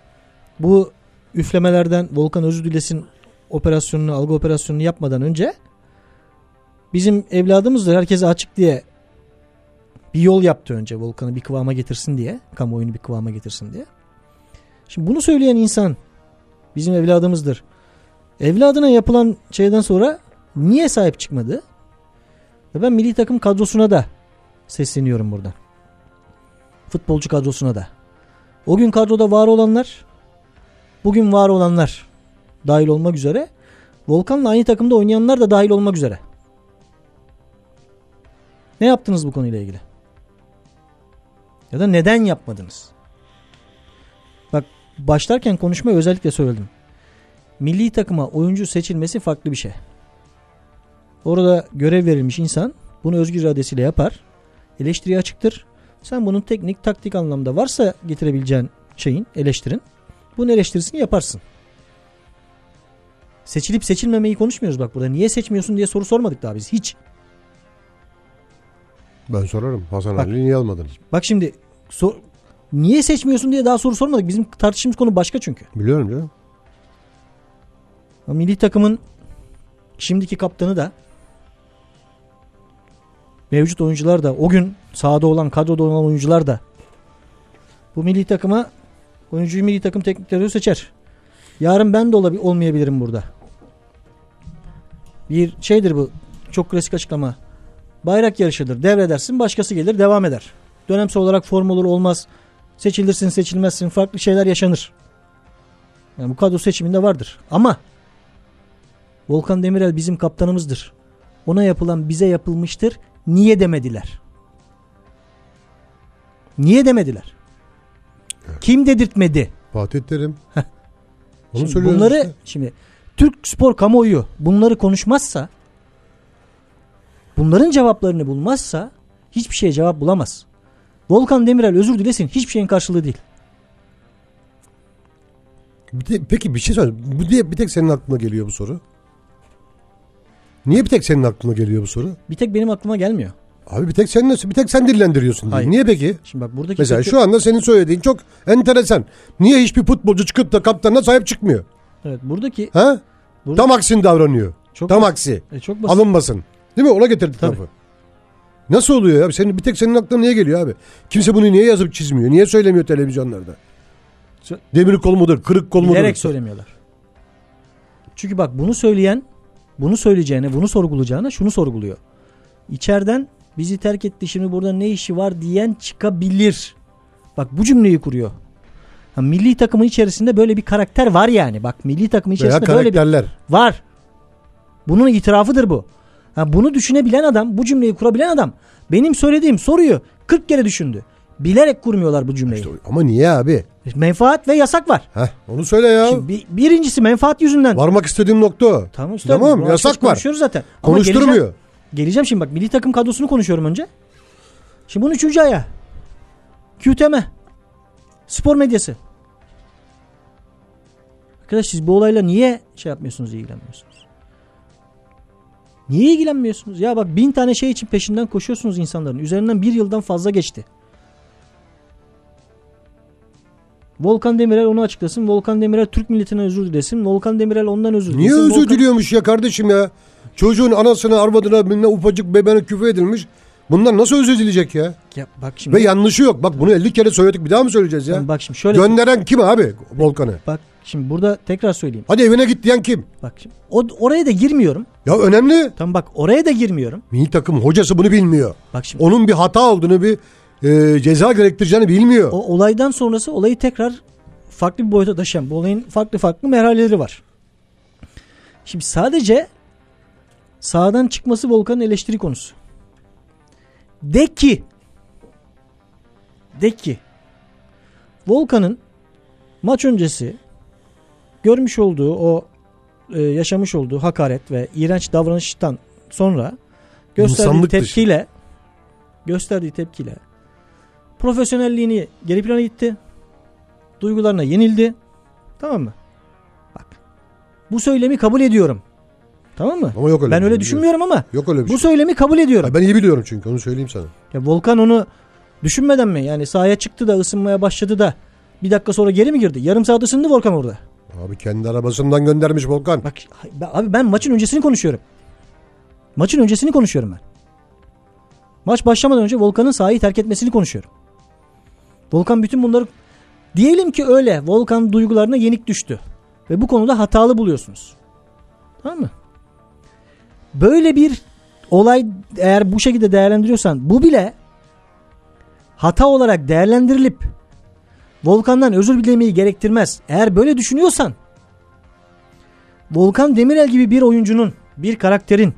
Bu üflemelerden Volkan özür dilesin operasyonunu, algı operasyonunu yapmadan önce bizim evladımızdır herkese açık diye bir yol yaptı önce Volkan'ı bir kıvama getirsin diye. Kamuoyunu bir kıvama getirsin diye. Şimdi bunu söyleyen insan bizim evladımızdır. Evladına yapılan şeyden sonra niye sahip çıkmadı? Ve ben milli takım kadrosuna da sesleniyorum buradan. Futbolcu kadrosuna da. O gün kadroda var olanlar, bugün var olanlar dahil olmak üzere. Volkan'la aynı takımda oynayanlar da dahil olmak üzere. Ne yaptınız bu konuyla ilgili? Ya da neden yapmadınız? Bak başlarken konuşmayı özellikle söyledim. Milli takıma oyuncu seçilmesi farklı bir şey. Orada görev verilmiş insan bunu özgür iradesiyle yapar. Eleştiriye açıktır. Sen bunun teknik, taktik anlamda varsa getirebileceğin şeyin, eleştirin. Bunun eleştirisini yaparsın. Seçilip seçilmemeyi konuşmuyoruz bak burada. Niye seçmiyorsun diye soru sormadık daha biz. Hiç. Ben sorarım. Hasan Bak. Ali niye almadın? Bak şimdi so- niye seçmiyorsun diye daha soru sormadık. Bizim tartıştığımız konu başka çünkü. Biliyorum canım. Milli takımın şimdiki kaptanı da mevcut oyuncular da o gün sahada olan kadroda olan oyuncular da bu milli takıma oyuncuyu milli takım teknik direktörü seçer. Yarın ben de olabi- olmayabilirim burada. Bir şeydir bu çok klasik açıklama. Bayrak yarışıdır. Devredersin başkası gelir devam eder. Dönemsel olarak form olur olmaz. Seçilirsin seçilmezsin farklı şeyler yaşanır. Yani bu kadro seçiminde vardır. Ama Volkan Demirel bizim kaptanımızdır. Ona yapılan bize yapılmıştır. Niye demediler? Niye demediler? Kim dedirtmedi? Fatih Terim. Onu Şimdi bunları işte. şimdi Türk spor kamuoyu bunları konuşmazsa bunların cevaplarını bulmazsa hiçbir şeye cevap bulamaz. Volkan Demirel özür dilesin hiçbir şeyin karşılığı değil. Bir de- peki bir şey söyle. Bu diye bir tek senin aklına geliyor bu soru. Niye bir tek senin aklına geliyor bu soru? Bir tek benim aklıma gelmiyor. Abi bir tek sen nasıl bir tek sen dillendiriyorsun diye. Hayır. Niye peki? Şimdi bak buradaki Mesela kötü- şu anda senin söylediğin çok enteresan. Niye hiçbir futbolcu çıkıp da kaptanına sahip çıkmıyor? evet buradaki Ha? Burada- Tam aksini davranıyor. çok Tam basit- aksi. e, çok basit. Alınmasın. Değil mi? Ona getirdi Tabii. lafı. Nasıl oluyor ya? Senin bir tek senin aklına niye geliyor abi? Kimse bunu niye yazıp çizmiyor? Niye söylemiyor televizyonlarda? Demir kol mudur? Kırık kol mudur? Bilerek söylemiyorlar. Çünkü bak bunu söyleyen bunu söyleyeceğine bunu sorgulayacağına şunu sorguluyor. İçeriden bizi terk etti şimdi burada ne işi var diyen çıkabilir. Bak bu cümleyi kuruyor. Ha, milli takımın içerisinde böyle bir karakter var yani. Bak milli takımın Veya içerisinde böyle bir var. Bunun itirafıdır bu. Ha, bunu düşünebilen adam, bu cümleyi kurabilen adam benim söylediğim soruyu 40 kere düşündü. Bilerek kurmuyorlar bu cümleyi. İşte, ama niye abi? Menfaat ve yasak var. Heh, onu söyle ya. Şimdi bir- birincisi menfaat yüzünden. Varmak istediğim nokta o. Tamam. Tamam yasak var. Konuşuyoruz zaten. Ama Konuşturmuyor. Geleceğim, şimdi bak milli takım kadrosunu konuşuyorum önce. Şimdi bunun üçüncü ayağı. QTM. Spor medyası. Arkadaş siz bu olayla niye şey yapmıyorsunuz ilgilenmiyorsunuz? Niye ilgilenmiyorsunuz? Ya bak bin tane şey için peşinden koşuyorsunuz insanların. Üzerinden bir yıldan fazla geçti. Volkan Demirel onu açıklasın. Volkan Demirel Türk milletine özür dilesin. Volkan Demirel ondan özür Niye dilesin. özür Volkan- diliyormuş ya kardeşim ya? Çocuğun anasına, arvadına, bilmem ufacık bebeğine küfür edilmiş. Bunlar nasıl özür dileyecek ya? Ya bak şimdi. Ve yanlışı yok. Bak bunu 50 kere söyledik bir daha mı söyleyeceğiz ya? Bak şimdi şöyle. Gönderen kim abi Volkan'ı? Bak şimdi burada tekrar söyleyeyim. Hadi evine git diyen kim? Bak şimdi o, oraya da girmiyorum. Ya önemli. Tamam bak oraya da girmiyorum. Milli takım hocası bunu bilmiyor. Bak şimdi Onun bir hata olduğunu, bir e, ceza gerektireceğini bilmiyor. o olaydan sonrası olayı tekrar farklı bir boyuta taşıyan bu olayın farklı farklı merhaleleri var. Şimdi sadece sağdan çıkması Volkan'ın eleştiri konusu. De ki de ki Volkan'ın maç öncesi görmüş olduğu o e, yaşamış olduğu hakaret ve iğrenç davranıştan sonra gösterdiği İnsanlık dışı. tepkiyle gösterdiği tepkiyle profesyonelliğini geri plana gitti. Duygularına yenildi. Tamam mı? Bak. Bu söylemi kabul ediyorum. Tamam mı? Ama yok öyle. ben öyle şey, düşünmüyorum ama Yok öyle bir bu şey. söylemi kabul ediyorum. Ya Ben iyi biliyorum çünkü onu söyleyeyim sana. Ya Volkan onu düşünmeden mi? Yani sahaya çıktı da ısınmaya başladı da bir dakika sonra geri mi girdi? Yarım saat ısındı Volkan orada. Abi kendi arabasından göndermiş Volkan. Bak abi ben maçın öncesini konuşuyorum. Maçın öncesini konuşuyorum ben. Maç başlamadan önce Volkan'ın sahayı terk etmesini konuşuyorum. Volkan bütün bunları diyelim ki öyle Volkan duygularına yenik düştü ve bu konuda hatalı buluyorsunuz. Tamam mı? Böyle bir olay eğer bu şekilde değerlendiriyorsan bu bile hata olarak değerlendirilip Volkan'dan özür dilemeyi gerektirmez. Eğer böyle düşünüyorsan Volkan Demirel gibi bir oyuncunun, bir karakterin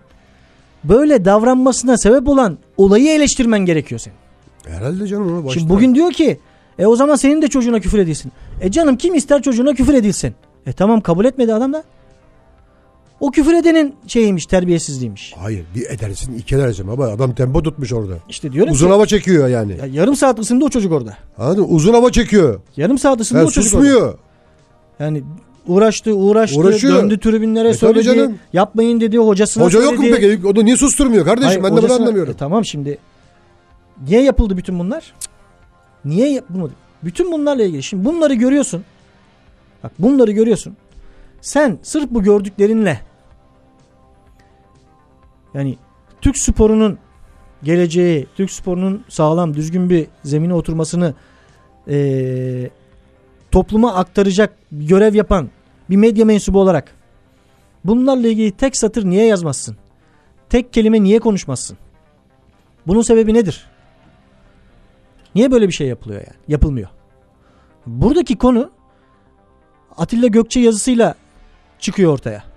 böyle davranmasına sebep olan olayı eleştirmen gerekiyor senin. Herhalde canım onu başta. Şimdi bugün diyor ki e o zaman senin de çocuğuna küfür edilsin. E canım kim ister çocuğuna küfür edilsin? E tamam kabul etmedi adam da. O küfür edenin şeyiymiş terbiyesizliğiymiş. Hayır bir edersin iki edersin ama adam tempo tutmuş orada. İşte diyorum Uzun ki hava çekiyor yani. ya yarım saat ısındı o çocuk orada. Anladın? Uzun hava çekiyor. Yarım saat ısındı Yani o çocuk orada. susmuyor. Yani uğraştı uğraştı Uğraşıyor. döndü tribünlere E söyledi. canım. Yapmayın dedi hocasına Hoca söyledi. yok mu peki? O da niye susturmuyor kardeşim? Hayır, ben de bunu hocasına- anlamıyorum. E, tamam şimdi niye yapıldı bütün bunlar? Cık. Niye yapılmadı? Bütün bunlarla ilgili. Şimdi bunları görüyorsun. Bak bunları görüyorsun. Sen sırf bu gördüklerinle yani Türk sporunun geleceği, Türk sporunun sağlam, düzgün bir zemine oturmasını eee, topluma aktaracak görev yapan bir medya mensubu olarak bunlarla ilgili tek satır niye yazmazsın? Tek kelime niye konuşmazsın? Bunun sebebi nedir? Niye böyle bir şey yapılıyor yani? Yapılmıyor. Buradaki konu Atilla Gökçe yazısıyla çıkıyor ortaya.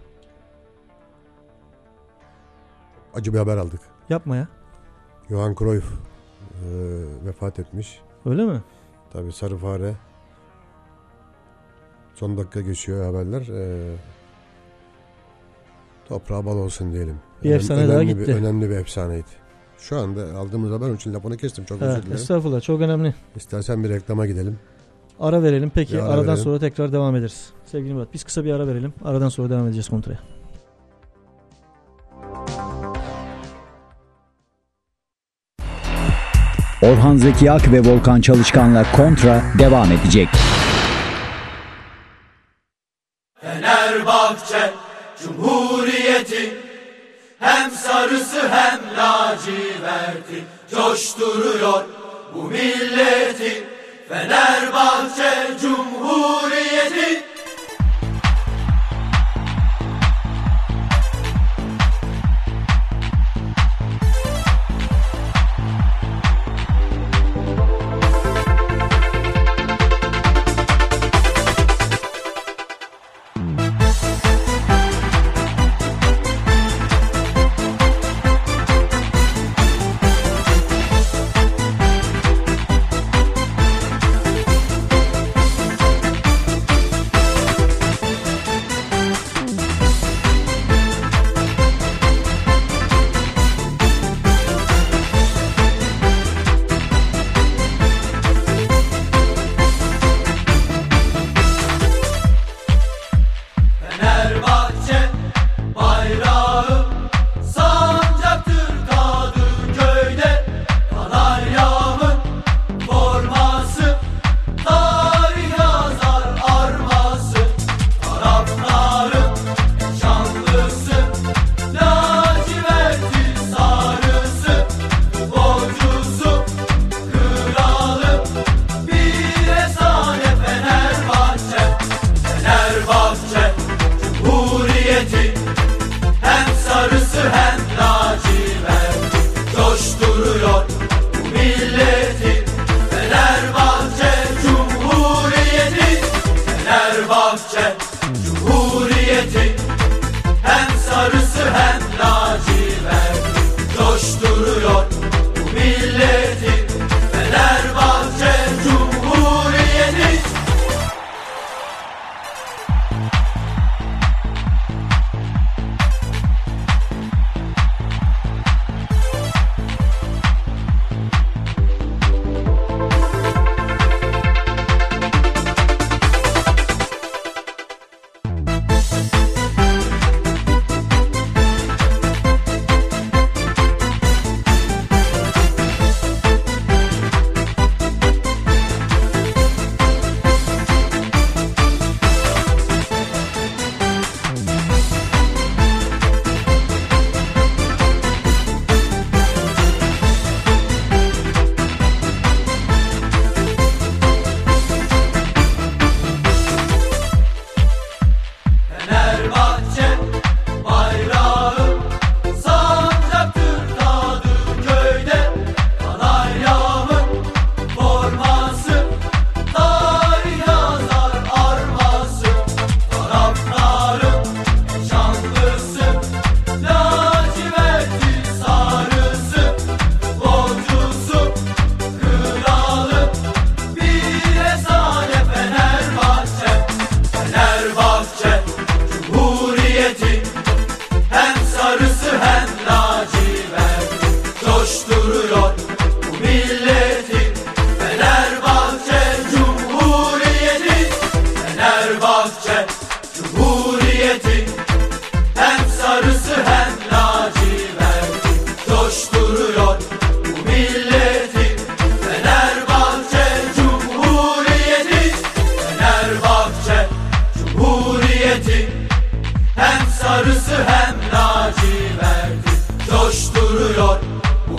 Acı bir haber aldık. Yapma ya. Johan Cruyff e, vefat etmiş. Öyle mi? Tabii sarı fare. Son dakika geçiyor haberler. E, toprağı bal olsun diyelim. Bir efsane daha gitti. Bir, önemli bir efsaneydi. Şu anda aldığımız haber için lafını kestim. Çok özür Evet, dilerim. estağfurullah çok önemli. İstersen bir reklama gidelim. Ara verelim. Peki Bir ara aradan verelim. sonra tekrar devam ederiz. Sevgili Murat biz kısa bir ara verelim. Aradan sonra devam edeceğiz kontraya. Orhan Zeki Ak ve Volkan Çalışkan'la Kontra devam edecek. Fenerbahçe Cumhuriyeti hem sarısı hem laciverti coşturuyor bu milleti Fenerbahçe Cumhuriyeti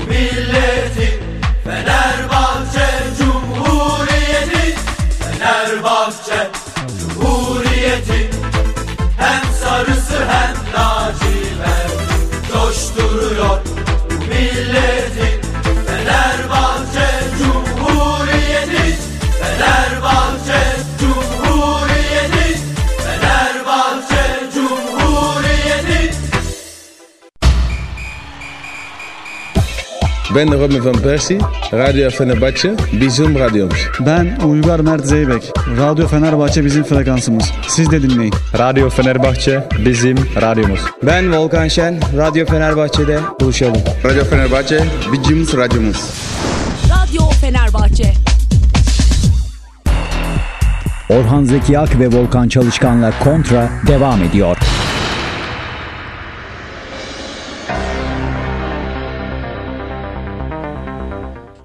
millet. Ben Robin van Persie, Radio Fenerbahçe, bizim radyomuz. Ben Uygar Mert Zeybek. Radyo Fenerbahçe bizim frekansımız. Siz de dinleyin. Radyo Fenerbahçe bizim radyomuz. Ben Volkan Şen, Radyo Fenerbahçe'de buluşalım. Radyo Fenerbahçe bizim radyomuz. Radyo Fenerbahçe. Orhan Zeki Ak ve Volkan Çalışkan'la Kontra devam ediyor.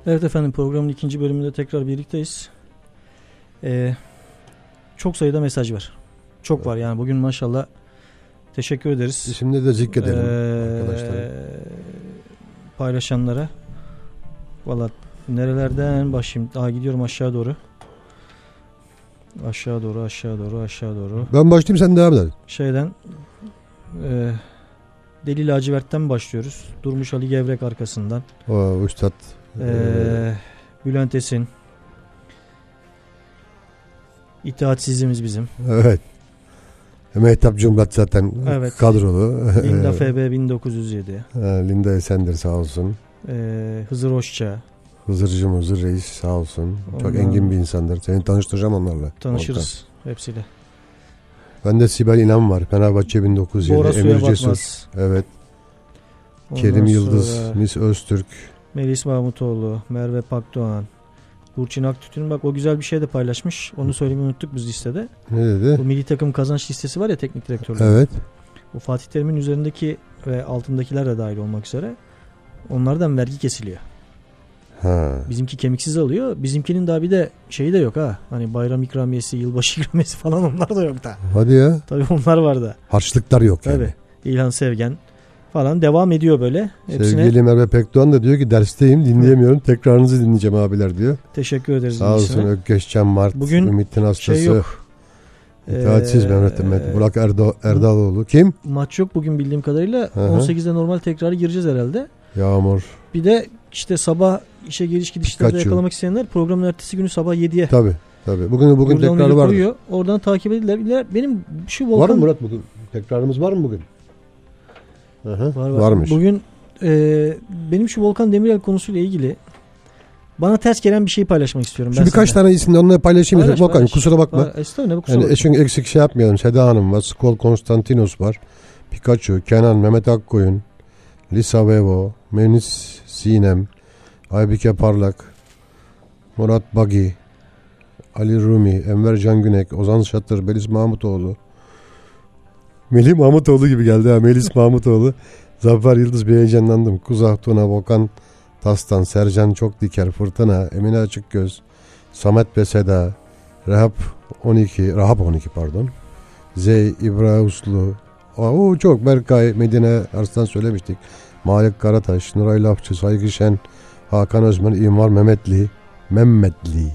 Evet efendim programın ikinci bölümünde tekrar birlikteyiz. Ee, çok sayıda mesaj var. Çok var yani bugün maşallah teşekkür ederiz. İsimleri de zikredelim Ee, arkadaşlar. Paylaşanlara. Valla nerelerden başlayayım? Daha gidiyorum aşağı doğru. Aşağı doğru, aşağı doğru, aşağı doğru. Ben başlayayım sen devam et. Şeyden e, Deli Lacivert'ten başlıyoruz. Durmuş Ali Gevrek arkasından. O üstad. Ee, Bülent Esin. İtaatsizimiz bizim. Evet. Mehtap Cumhuriyet zaten Evet. kadrolu. Linda FB 1907. Ee, Linda Esendir sağ olsun. Ee, Hızır Hoşça. Hızırcım Hızır Reis sağ olsun. Çok Ondan- engin bir insandır. Seni tanıştıracağım onlarla. Tanışırız hepsiyle. Volkan. Bende Sibel İnan var. Fenerbahçe 1907. Bora Emir Cesur. Batmaz. Evet. Ondan Kerim Yıldız. sonra Mis Öztürk. Melis Mahmutoğlu. Merve Pakdoğan. Burçin Aktütün bak o güzel bir şey de paylaşmış. Onu söylemeyi unuttuk biz listede. Ne dedi? Bu milli takım kazanç listesi var ya teknik direktörlüğü. Evet. Bu Fatih Terim'in üzerindeki ve altındakiler de dahil olmak üzere onlardan vergi kesiliyor. Ha. Bizimki kemiksiz alıyor. Bizimkinin daha bir de şeyi de yok ha. Hani bayram ikramiyesi, yılbaşı ikramiyesi falan onlar da yok da. Hadi ya. Tabii onlar var da. Harçlıklar yok yani. Tabii. İlhan Sevgen falan devam ediyor böyle. Hepsine Sevgili Merve Pekdoğan da diyor ki dersteyim dinleyemiyorum. Tekrarınızı dinleyeceğim abiler diyor. teşekkür ederiz. Sağ olsun. Ökkeş Can Mart. Bugün Ümit'in hastası. Şey yok. İtaatsiz Ee, Mehmet Mehmet. Burak Erdo Erdaloğlu. Kim? Maç yok bugün bildiğim kadarıyla. Hı hı. 18'de normal tekrarı gireceğiz herhalde. Yağmur. Bir de işte sabah işe geliş gidişlerde yakalamak isteyenler programın ertesi günü sabah 7'ye. Tabii. Tabii. Bugün bugün tekrarı var. Oradan takip edilirler. Benim şu Volkan... Var mı Murat bugün? Tekrarımız var mı bugün? Hı hı. Var, var. Varmış. Bugün e, benim şu Volkan Demirel konusuyla ilgili bana ters gelen bir şey paylaşmak istiyorum. Şu ben birkaç tane isim de onunla paylaşayım. Paylaş, Volkan paylaş. kusura bakma. Estağfurullah kusura Yani bakma. çünkü eksik şey yapmayalım. Seda Hanım var. Skol Konstantinos var. Pikachu, Kenan, Mehmet Akkoyun, Lisa Vevo, Menis Sinem, Aybike Parlak, Murat Bagi, Ali Rumi, Enver Can Günek, Ozan Şatır, Melis Mahmutoğlu. Melih Mahmutoğlu gibi geldi ha. Melis Mahmutoğlu. Zafer Yıldız bir heyecanlandım. Kuzah Tuna, Volkan Tastan, Sercan Çok Diker, Fırtına, Emine Açıkgöz, Samet Beseda, Rahap 12, Rahap 12 pardon. Zey, İbrahim Uslu. Oo, çok Berkay, Medine Arslan söylemiştik. Malik Karataş, Nuray Lafçı, Saygı Şen, Hakan Özmen, İmar Mehmetli, Mehmetli,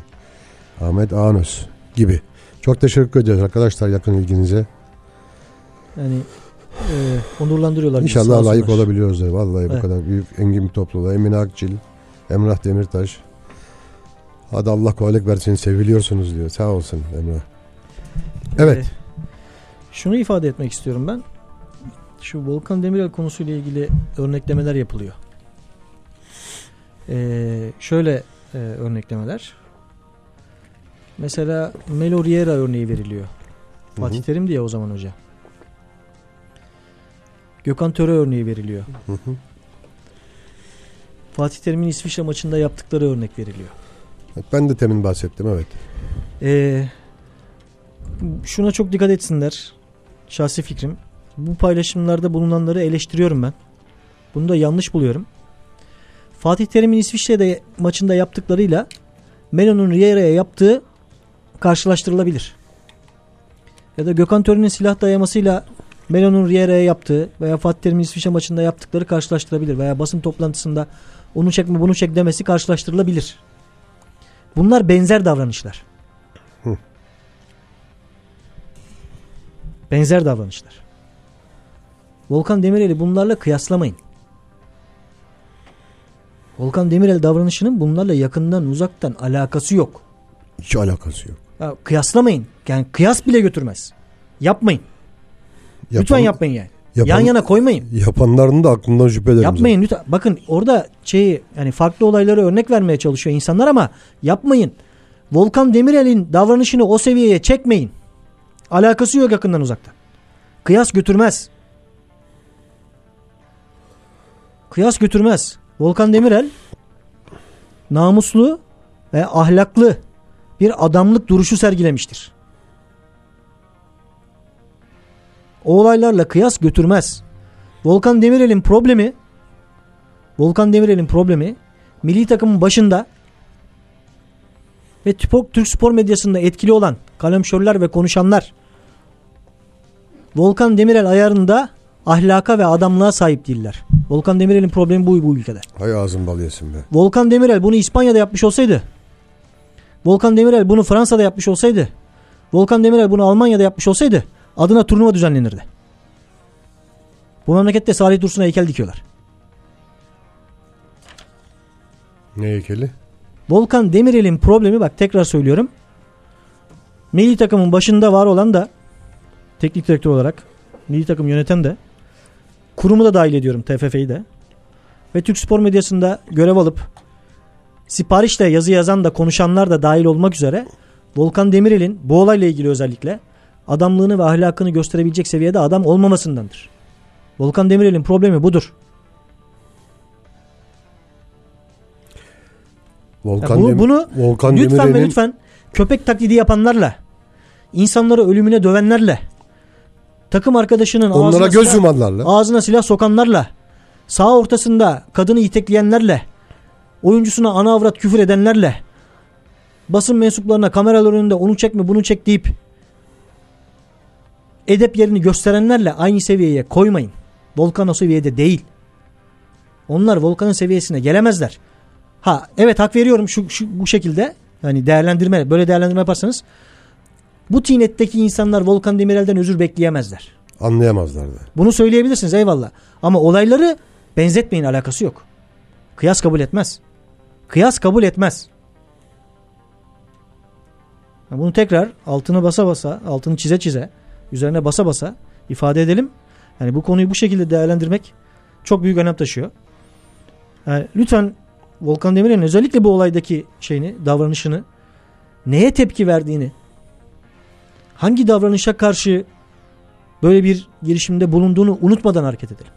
Ahmet Ağnöz gibi. Çok teşekkür ederiz arkadaşlar yakın ilginize. Yani e, onurlandırıyorlar. İnşallah layık olabiliyoruz. da. Vallahi Evet. bu kadar büyük engin bir topluluğa. Emine Akçil, Emrah Demirtaş. Hadi Allah kolaylık versin seviliyorsunuz diyor. Sağ olsun Emrah. Evet. E, şunu ifade etmek istiyorum ben. Şu Volkan Demirel konusuyla ilgili örneklemeler yapılıyor. E, şöyle e, örneklemeler. Mesela Melo Riera örneği veriliyor. Hı Fatih hı. Terim diye o zaman hoca. Gökhan Töre örneği veriliyor. Hı hı. Fatih Terim'in İsviçre maçında yaptıkları örnek veriliyor. Ben de temin bahsettim evet. Ee, şuna çok dikkat etsinler. Şahsi fikrim. Bu paylaşımlarda bulunanları eleştiriyorum ben. Bunu da yanlış buluyorum. Fatih Terim'in İsviçre'de maçında yaptıklarıyla Melo'nun Riera'ya yaptığı karşılaştırılabilir. Ya da Gökhan Tören'in silah dayamasıyla Melo'nun Riera'ya yaptığı veya Fatih Terim'in İsviçre maçında yaptıkları karşılaştırılabilir. Veya basın toplantısında onu çekme bunu çek demesi karşılaştırılabilir. Bunlar benzer davranışlar. Benzer davranışlar. Volkan Demirel'i bunlarla kıyaslamayın. Volkan Demirel davranışının bunlarla yakından uzaktan alakası yok. Hiç alakası yok. Ya, kıyaslamayın. Yani kıyas bile götürmez. Yapmayın. Yapan- Lütfen yapmayın yani. Yapan- Yan yana koymayın. Yapanların da aklından şüphelerim. Yapmayın lütfen. Bakın orada şeyi yani farklı olayları örnek vermeye çalışıyor insanlar ama yapmayın. Volkan Demirel'in davranışını o seviyeye çekmeyin. Alakası yok yakından uzaktan. Kıyas götürmez. Kıyas götürmez. Volkan Demirel namuslu ve ahlaklı bir adamlık duruşu sergilemiştir. O olaylarla kıyas götürmez. Volkan Demirel'in problemi Volkan Demirel'in problemi milli takımın başında ve Türk spor medyasında etkili olan kalemşörler ve konuşanlar Volkan Demirel ayarında ahlaka ve adamlığa sahip değiller. Volkan Demirel'in problemi bu bu ülkede. Hay ağzın bal yesin be. Volkan Demirel bunu İspanya'da yapmış olsaydı Volkan Demirel bunu Fransa'da yapmış olsaydı Volkan Demirel bunu Almanya'da yapmış olsaydı adına turnuva düzenlenirdi. Bu memlekette Salih Dursun'a heykel dikiyorlar. Ne heykeli? Volkan Demirel'in problemi bak tekrar söylüyorum. Milli takımın başında var olan da teknik direktör olarak milli takım yöneten de kurumu da dahil ediyorum TFF'yi de ve Türk spor medyasında görev alıp siparişle yazı yazan da konuşanlar da dahil olmak üzere Volkan Demirel'in bu olayla ilgili özellikle adamlığını ve ahlakını gösterebilecek seviyede adam olmamasındandır. Volkan Demirel'in problemi budur. Volkan, Ya bu- bunu Volkan lütfen ve lütfen köpek taklidi yapanlarla, insanları ölümüne dövenlerle, takım arkadaşının onlara ağzına, göz silah, yumanlarla ağzına silah sokanlarla, sağ ortasında kadını itekleyenlerle, oyuncusuna ana avrat küfür edenlerle, basın mensuplarına kameralar önünde onu çekme bunu çek deyip edep yerini gösterenlerle aynı seviyeye koymayın. Volkan o seviyede değil. Onlar Volkan'ın seviyesine gelemezler. Ha evet hak veriyorum şu, şu bu şekilde. Yani değerlendirme böyle değerlendirme yaparsanız bu tinetteki insanlar Volkan Demirel'den özür bekleyemezler. anlayamazlardı. Bunu söyleyebilirsiniz eyvallah. Ama olayları benzetmeyin alakası yok. Kıyas kabul etmez. Kıyas kabul etmez. Bunu tekrar altını basa basa, altını çize çize, üzerine basa basa ifade edelim. Yani bu konuyu bu şekilde değerlendirmek çok büyük önem taşıyor. Yani lütfen Volkan Demirel'in özellikle bu olaydaki şeyini, davranışını, neye tepki verdiğini, hangi davranışa karşı böyle bir girişimde bulunduğunu unutmadan hareket edelim.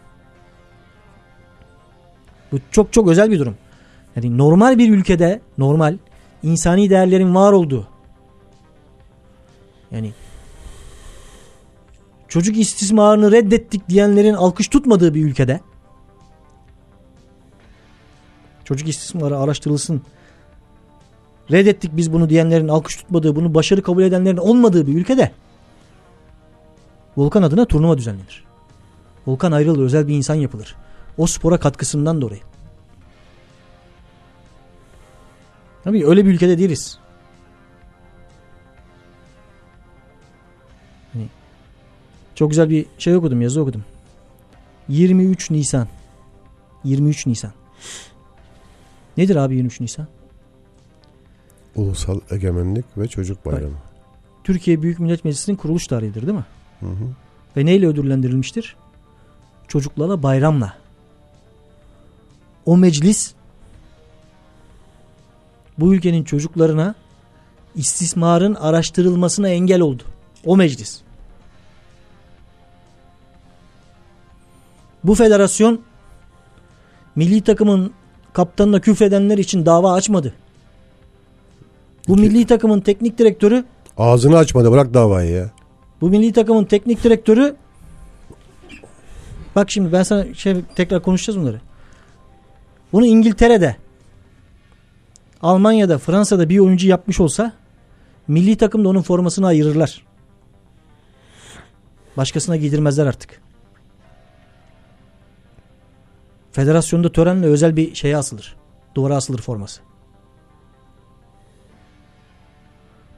Bu çok çok özel bir durum. Yani normal bir ülkede normal insani değerlerin var olduğu yani çocuk istismarını reddettik diyenlerin alkış tutmadığı bir ülkede çocuk istismarı araştırılsın reddettik biz bunu diyenlerin alkış tutmadığı bunu başarı kabul edenlerin olmadığı bir ülkede Volkan adına turnuva düzenlenir. Volkan ayrılır özel bir insan yapılır. O spora katkısından dolayı. Tabii öyle bir ülkede değiliz. Çok güzel bir şey okudum, yazı okudum. 23 Nisan. 23 Nisan. Nedir abi 23 Nisan? Ulusal Egemenlik ve Çocuk Bayramı. Türkiye Büyük Millet Meclisi'nin kuruluş tarihidir değil mi? Hı hı. Ve neyle ödüllendirilmiştir? Çocuklarla bayramla. O meclis bu ülkenin çocuklarına istismarın araştırılmasına engel oldu. O meclis. Bu federasyon milli takımın kaptanına küfredenler için dava açmadı. Bu milli takımın teknik direktörü Ağzını açmadı bırak davayı ya. bu milli takımın teknik direktörü bak şimdi ben sana şey tekrar konuşacağız bunları. Bunu İngiltere'de Almanya'da Fransa'da bir oyuncu yapmış olsa milli takımda onun formasını ayırırlar. Başkasına giydirmezler artık. Federasyonda törenle özel bir şeye asılır. Duvara asılır forması.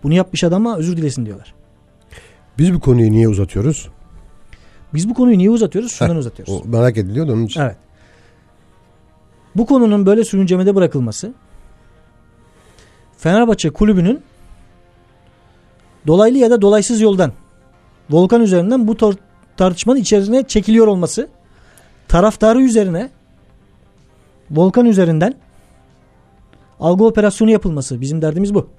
Bunu yapmış adama özür dilesin diyorlar. Biz bu konuyu niye uzatıyoruz? Biz bu konuyu niye uzatıyoruz? Şundan Heh, uzatıyoruz. O merak ediliyor da onun için. Evet. Bu konunun böyle sürüncemede bırakılması Fenerbahçe kulübünün dolaylı ya da dolaysız yoldan Volkan üzerinden bu tor- tartışmanın içerisine çekiliyor olması taraftarı üzerine Volkan üzerinden algı operasyonu yapılması. Bizim derdimiz bu.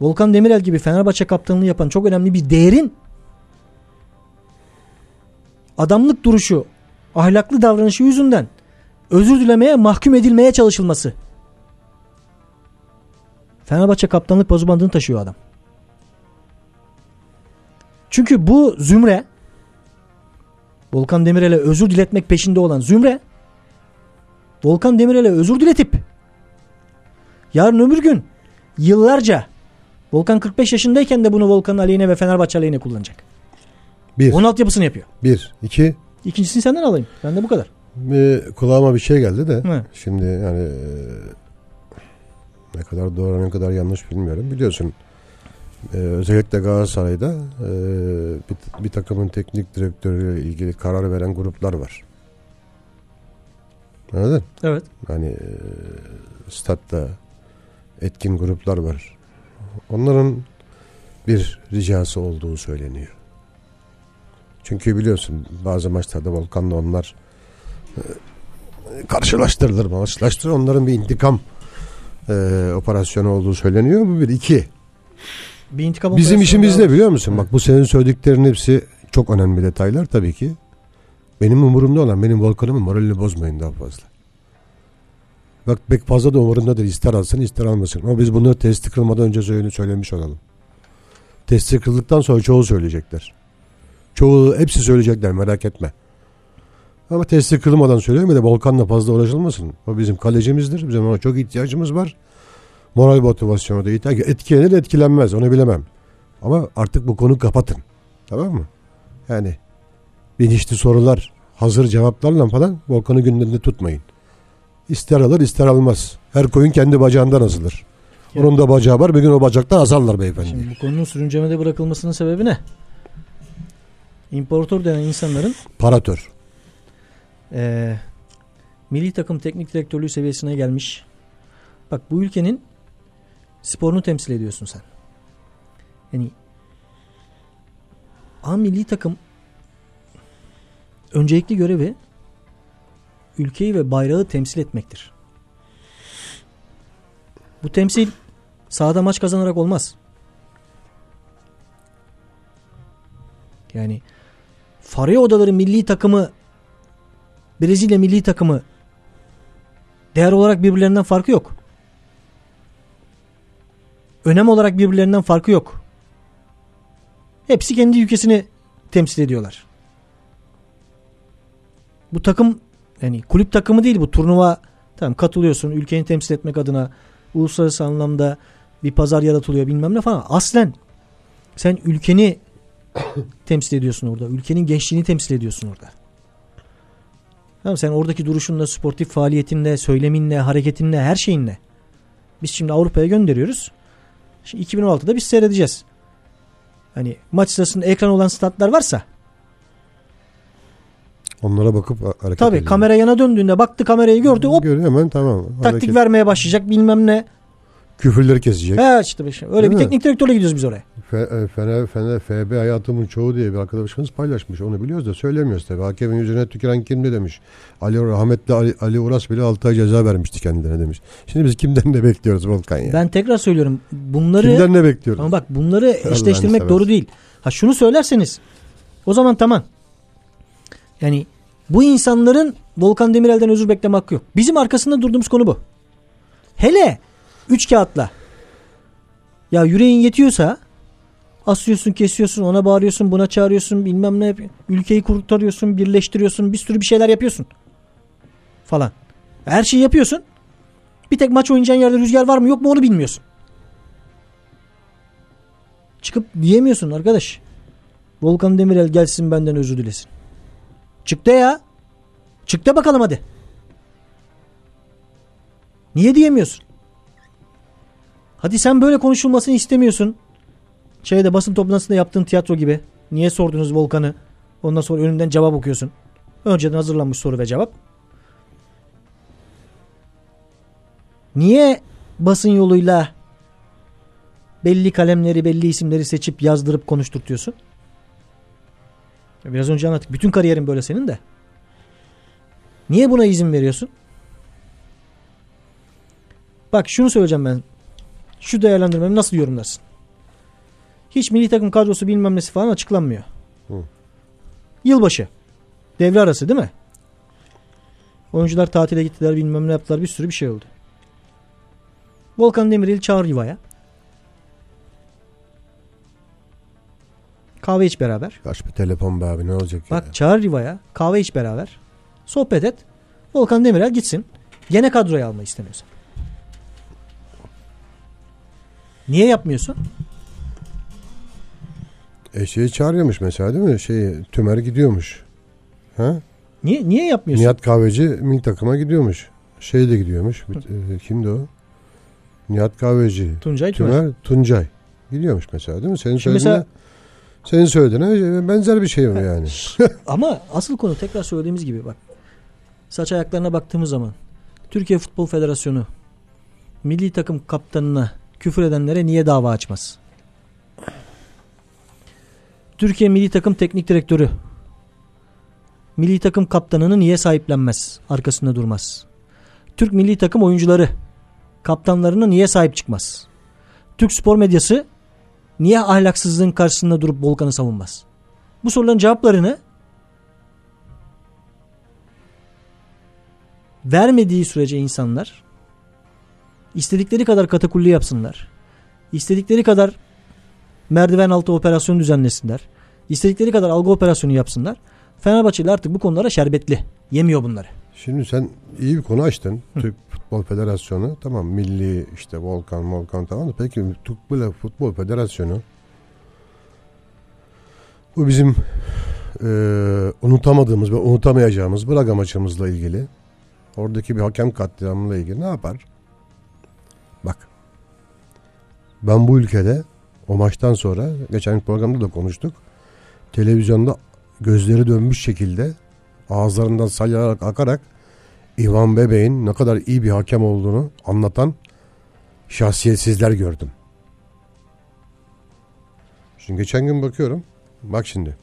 Volkan Demirel gibi Fenerbahçe kaptanlığı yapan çok önemli bir değerin adamlık duruşu, ahlaklı davranışı yüzünden özür dilemeye mahkum edilmeye çalışılması. Fenerbahçe kaptanlık pazu bandını taşıyor adam. Çünkü bu zümre Volkan Demirel'e özür diletmek peşinde olan zümre Volkan Demirel'e özür diletip yarın öbür gün yıllarca Volkan 45 yaşındayken de bunu Volkan aleyhine ve Fenerbahçe aleyhine kullanacak. Bir. Onun altyapısını yapıyor. Bir. iki. İkincisini senden alayım. Ben de bu kadar. Bir kulağıma bir şey geldi de. He. Şimdi yani e, ne kadar doğru ne kadar yanlış bilmiyorum. Biliyorsun e, özellikle Galatasaray'da e, bir, bir takımın teknik direktörüyle ilgili karar veren gruplar var. Anladın? Evet. Hani e, statta etkin gruplar var. Onların bir ricası olduğu söyleniyor. Çünkü biliyorsun bazı maçlarda Volkan'la onlar e, karşılaştırılır maçlaştırılır. Onların bir intikam e, operasyonu olduğu söyleniyor. Bu bir iki. Bir intikam Bizim işimiz ne biliyor musun? Bak bu senin söylediklerin hepsi çok önemli detaylar tabii ki. Benim umurumda olan benim Volkan'ımın moralini bozmayın daha fazla. Bak pek fazla da umurumda değil. İster alsın ister almasın. Ama biz bunları testi kırmadan önce söyle- söylemiş olalım. Testi kırıldıktan sonra çoğu söyleyecekler. Çoğu hepsi söyleyecekler merak etme. Ama testi kırılmadan söylüyorum de Volkan'la fazla uğraşılmasın. O bizim kalecimizdir. Bizim ona çok ihtiyacımız var. Moral motivasyonu da. Etkilenir etkilenmez onu bilemem. Ama artık bu konu kapatın. Tamam mı? Yani bilinçli sorular, hazır cevaplarla falan Volkan'ı gündemde tutmayın. İster alır ister almaz. Her koyun kendi bacağından asılır. Onun da bacağı var. Bir gün o bacaktan asarlar beyefendi. Şimdi bu konunun sürüncemede bırakılmasının sebebi ne? İmparator denen insanların Paratör. eee milli takım teknik direktörlüğü seviyesine gelmiş. Bak bu ülkenin sporunu temsil ediyorsun sen. Yani A milli takım öncelikli görevi ülkeyi ve bayrağı temsil etmektir. Bu temsil sahada maç kazanarak olmaz. Yani Faroe Odaları milli takımı Brezilya milli takımı değer olarak birbirlerinden farkı yok. Önem olarak birbirlerinden farkı yok. Hepsi kendi ülkesini temsil ediyorlar. Bu takım yani kulüp takımı değil bu turnuva tamam katılıyorsun ülkeni temsil etmek adına uluslararası anlamda bir pazar yaratılıyor bilmem ne falan. Aslen sen ülkeni temsil ediyorsun orada. Ülkenin gençliğini temsil ediyorsun orada. Tamam sen oradaki duruşunla, sportif faaliyetinle, söyleminle, hareketinle, her şeyinle. Biz şimdi Avrupa'ya gönderiyoruz. Şimdi 2016'da biz seyredeceğiz. Hani maç sırasında ekran olan statlar varsa Onlara bakıp hareket tabii edin. kamera yana döndüğünde baktı kamerayı gördü hop Görüyor hemen tamam. taktik Hareket- vermeye başlayacak bilmem ne. Küfürleri kesecek. He işte bir şey. Öyle Değil bir mi? teknik direktörle gidiyoruz biz oraya. Fe- e, Fener, Fener, FB hayatımın çoğu diye bir arkadaşımız paylaşmış. Onu biliyoruz da söylemiyoruz tabii. Hakemin yüzüne tüküren kimdi demiş. Ali rahmetli Ali, Ali Uras bile 6 ay ceza vermişti kendine demiş. Şimdi biz kimden ne bekliyoruz Volkan ya? Ben tekrar söylüyorum. Bunları Kimden ne bekliyoruz? Ama bak bunları eşleştirmek doğru değil. Ha şunu söylerseniz o zaman tamam. Yani bu insanların Volkan Demirel'den özür bekleme hakkı yok. Bizim arkasında durduğumuz konu bu. Hele üç kağıtla ya yüreğin yetiyorsa asıyorsun kesiyorsun ona bağırıyorsun buna çağırıyorsun bilmem ne yapıyorsun. Ülkeyi kurtarıyorsun birleştiriyorsun bir sürü bir şeyler yapıyorsun falan. Her şeyi yapıyorsun. Bir tek maç oynayacağın yerde rüzgar var mı yok mu onu bilmiyorsun. Çıkıp diyemiyorsun arkadaş. Volkan Demirel gelsin benden özür dilesin. Çık de ya. Çık de bakalım hadi. Niye diyemiyorsun? Hadi sen böyle konuşulmasını istemiyorsun. Şeyde basın toplantısında yaptığın tiyatro gibi. Niye sordunuz Volkan'ı? Ondan sonra önünden cevap okuyorsun. Önceden hazırlanmış soru ve cevap. Niye basın yoluyla belli kalemleri belli isimleri seçip yazdırıp konuşturtuyorsun? Biraz önce anlattık. Bütün kariyerin böyle senin de. Niye buna izin veriyorsun? Bak şunu söyleyeceğim ben. Şu değerlendirmemi nasıl yorumlarsın? Hiç milli takım kadrosu bilmem nesi falan açıklanmıyor. Hı. Yılbaşı. Devre arası değil mi? Oyuncular tatile gittiler bilmem ne yaptılar bir sürü bir şey oldu. Volkan Demirel çağır yuvaya. Kahve iç beraber. Kaç bir telefon be abi ne olacak Bak ya? çağır Riva'ya kahve iç beraber. Sohbet et. Volkan Demirel gitsin. Gene kadroya alma istemiyorsan. Niye yapmıyorsun? E şeyi çağırıyormuş mesela değil mi? Şey Tümer gidiyormuş. Ha? Niye niye yapmıyorsun? Nihat Kahveci milli takıma gidiyormuş. Şey de gidiyormuş. Bir- e, kimdi o? Nihat Kahveci. Tuncay Tümer. Tümer. Tuncay. Gidiyormuş mesela değil mi? Senin Şimdi mesela- senin söylediğine benzer bir şey mi yani? Ama asıl konu tekrar söylediğimiz gibi bak. Saç ayaklarına baktığımız zaman Türkiye Futbol Federasyonu milli takım kaptanına küfür edenlere niye dava açmaz? Türkiye milli takım teknik direktörü milli takım kaptanını niye sahiplenmez? Arkasında durmaz. Türk milli takım oyuncuları kaptanlarına niye sahip çıkmaz? Türk spor medyası niye ahlaksızlığın karşısında durup Volkan'ı savunmaz? Bu soruların cevaplarını vermediği sürece insanlar istedikleri kadar katakulli yapsınlar. istedikleri kadar merdiven altı operasyon düzenlesinler. istedikleri kadar algı operasyonu yapsınlar. Fenerbahçeli artık bu konulara şerbetli. Yemiyor bunları. Şimdi sen iyi bir konu açtın. Türk Futbol Federasyonu tamam milli işte Volkan Volkan tamam da peki Türk Futbol Federasyonu bu bizim e, unutamadığımız ve unutamayacağımız Braga maçımızla ilgili oradaki bir hakem katliamıyla ilgili ne yapar? Bak ben bu ülkede o maçtan sonra geçen programda da konuştuk. Televizyonda gözleri dönmüş şekilde ağızlarından salyarak akarak İvan Bebeğin ne kadar iyi bir hakem olduğunu anlatan şahsiyetsizler gördüm. Şimdi geçen gün bakıyorum. Bak şimdi.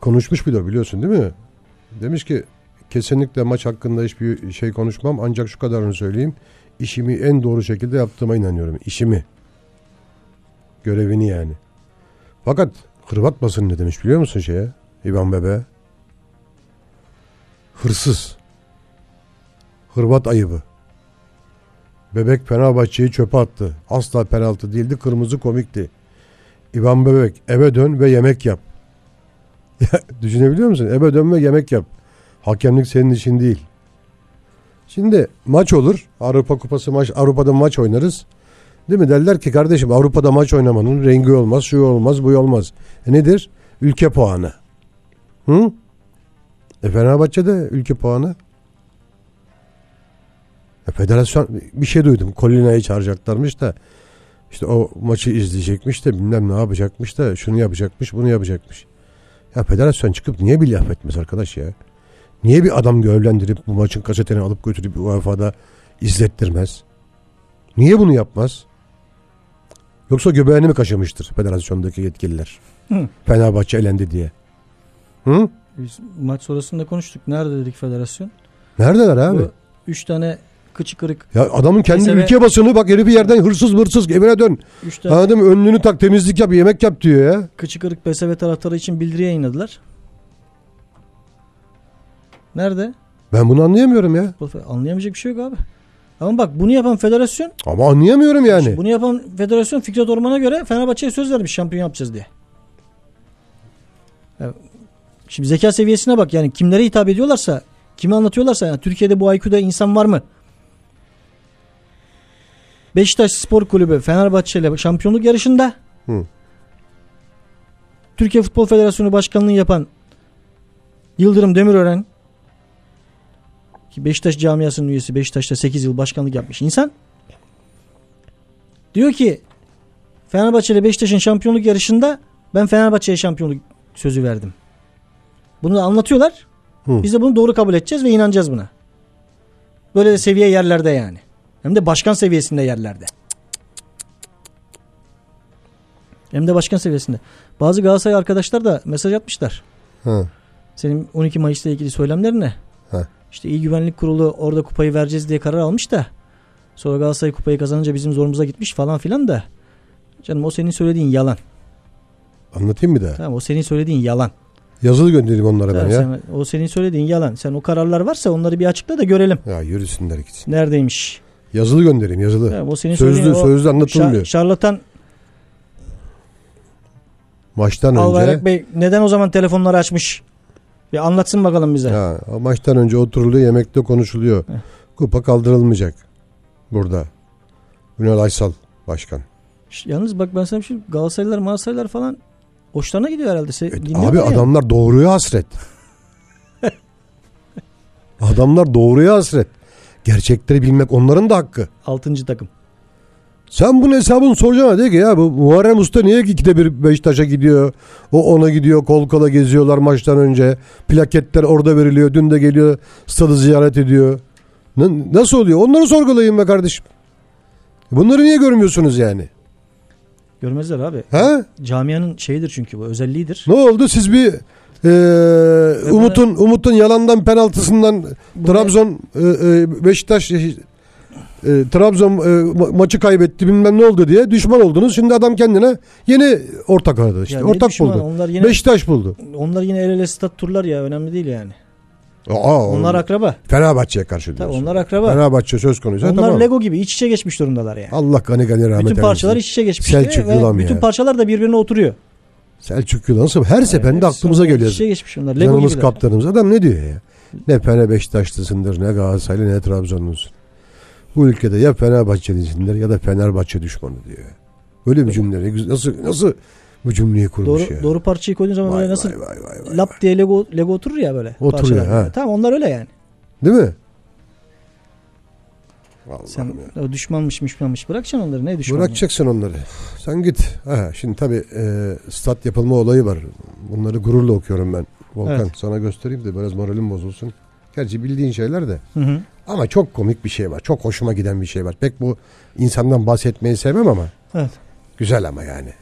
Konuşmuş bile biliyorsun değil mi? Demiş ki kesinlikle maç hakkında hiçbir şey konuşmam ancak şu kadarını söyleyeyim. İşimi en doğru şekilde yaptığıma inanıyorum. İşimi. Görevini yani. Fakat Hırvat basını ne demiş biliyor musun şeye? İvan Bebe. Hırsız. Hırvat ayıbı. Bebek Fenerbahçe'yi çöpe attı. Asla penaltı değildi. Kırmızı komikti. İvan Bebek eve dön ve yemek yap. Ya, Düşünebiliyor musun? Eve dön ve yemek yap. Hakemlik senin işin değil. Şimdi maç olur. Avrupa Kupası maç, Avrupa'da maç oynarız. Değil mi? Derler ki kardeşim Avrupa'da maç oynamanın rengi olmaz, şu olmaz, bu olmaz. E nedir? Ülke puanı. Hı? E Fenerbahçe'de ülke puanı. E federasyon bir şey duydum. Kolina'yı çağıracaklarmış da işte o maçı izleyecekmiş de bilmem ne yapacakmış da şunu yapacakmış, bunu yapacakmış. Ya federasyon çıkıp niye bir laf etmez arkadaş ya? Niye bir adam görevlendirip bu maçın kasetini alıp götürüp UEFA'da izlettirmez? Niye bunu yapmaz? Yoksa göbeğini mi kaşımıştır federasyondaki yetkililer? Hı. Fenerbahçe elendi diye. Hı? Biz maç sonrasında konuştuk. Nerede dedik federasyon? Neredeler abi? Bu üç tane kıçı kırık. Ya adamın kendi Neyse ve- ülke basını bak herif bir yerden hırsız hırsız evine dön. Üç tane Anladın mı? Önlüğünü tak temizlik yap yemek yap diyor ya. kıçı kırık PSV taraftarı için bildiri yayınladılar. Nerede? Ben bunu anlayamıyorum ya. Anlayamayacak bir şey yok abi. Ama bak bunu yapan federasyon Ama anlayamıyorum yani. bunu yapan federasyon Fikret Orman'a göre Fenerbahçe'ye söz vermiş şampiyon yapacağız diye. Ya, Şimdi zeka seviyesine bak yani kimlere hitap ediyorlarsa kimi anlatıyorlarsa yani Türkiye'de bu IQ'da insan var mı? Beşiktaş Spor Kulübü Fenerbahçe ile şampiyonluk yarışında Hı. Türkiye Futbol Federasyonu Başkanlığı yapan Yıldırım Demirören ki Beşiktaş camiasının üyesi Beşiktaş'ta 8 yıl başkanlık yapmış insan diyor ki Fenerbahçe ile Beşiktaş'ın şampiyonluk yarışında ben Fenerbahçe'ye şampiyonluk sözü verdim. Bunu da anlatıyorlar. Hı. Biz de bunu doğru kabul edeceğiz ve inanacağız buna. Böyle de seviye yerlerde yani. Hem de başkan seviyesinde yerlerde. Hem de başkan seviyesinde. Bazı Galatasaray arkadaşlar da mesaj atmışlar. Ha. Senin 12 Mayıs'la ilgili söylemlerin ne? Ha. İşte İl Güvenlik Kurulu orada kupayı vereceğiz diye karar almış da sonra Galatasaray kupayı kazanınca bizim zorumuza gitmiş falan filan da canım o senin söylediğin yalan. Anlatayım bir daha. Tamam o senin söylediğin yalan. Yazılı göndereyim onlara ben ya. sen- o senin söylediğin yalan. Sen o kararlar varsa onları bir açıkla da görelim. Ya yürüsünler gitsin. Neredeymiş? Yazılı göndereyim yazılı. Tamam, o senin sözlü sözlü anlatılmıyor. şa- şarlatan Maçtan önce Albayrak Bey neden o zaman telefonları açmış? Bir anlatsın bakalım bize. Ha, maçtan önce oturuluyor, yemekte konuşuluyor. Kupa kaldırılmayacak burada. Ünal Aysal başkan. Yalnız bak ben sana bir şey Galatasaraylılar, Galatasaraylılar falan hoşlarına gidiyor herhalde. Se- Abi dinliyorlar ya. adamlar doğruya hasret. adamlar doğruya hasret. Gerçekleri bilmek onların da hakkı. Altıncı takım. Sen bunun hesabını soracaksın de ki ya bu Muharrem Usta niye ikide bir Beşiktaş'a gidiyor? O ona gidiyor kol kola geziyorlar maçtan önce. Plaketler orada veriliyor. Dün de geliyor stadı ziyaret ediyor. Nasıl oluyor? Onları sorgulayın be kardeşim. Bunları niye görmüyorsunuz yani? Görmezler abi. Ha? Camianın şeyidir çünkü bu özelliğidir. Ne oldu? Siz bir e, Umut'un Umut'un yalandan penaltısından Trabzon e, e, Beşiktaş e, e, Trabzon e, ma- maçı kaybetti bilmem ne oldu diye düşman oldunuz. Şimdi adam kendine yeni ortak aradı işte. Ya ortak düşman, buldu. yine- Beşiktaş buldu. Onlar yine el ele stat turlar ya önemli değil yani. Aa, Onlar akraba. Fenerbahçe'ye karşı Tabii diyorsun. onlar akraba. Fenerbahçe söz konusu. Onlar tamam. Lego gibi iç içe geçmiş durumdalar yani. Allah gani gani rahmet bütün parçalar eylesin. iç içe geçmiş. Selçuk Yılan bütün ya. parçalar da birbirine oturuyor. Selçuk Yılan nasıl? Her seferinde aklımıza geliyor. iç içe geçmiş onlar. Lego Canımız gibiler. kaptanımız. Adam ne diyor ya? Ne Fener Beşiktaşlısındır, ne Galatasaraylı, ne Trabzonlusun. Bu ülkede ya Fenerbahçelisindir ya da Fenerbahçe düşmanı diyor. Böyle bir cümle. Nasıl nasıl bu cümleyi kurmuş Doğru, ya? doğru parçayı koyduğun zaman Vay, böyle nasıl vay, vay, vay, vay, lap diye Lego, Lego oturur ya böyle. Oturuyor, ha. Tamam onlar öyle yani. Değil mi? Vallahi Sen ya. o düşmanmış düşmanmış bırakacaksın onları ne düşmanı? Bırakacaksın onları. Sen git. Ha, şimdi tabii e, stat yapılma olayı var. Bunları gururla okuyorum ben. Volkan Evet. sana göstereyim de biraz moralim bozulsun. Gerçi bildiğin şeyler de. Hı hı. Ama çok komik bir şey var. Çok hoşuma giden bir şey var. Pek bu insandan bahsetmeyi sevmem ama. Evet. Güzel ama yani.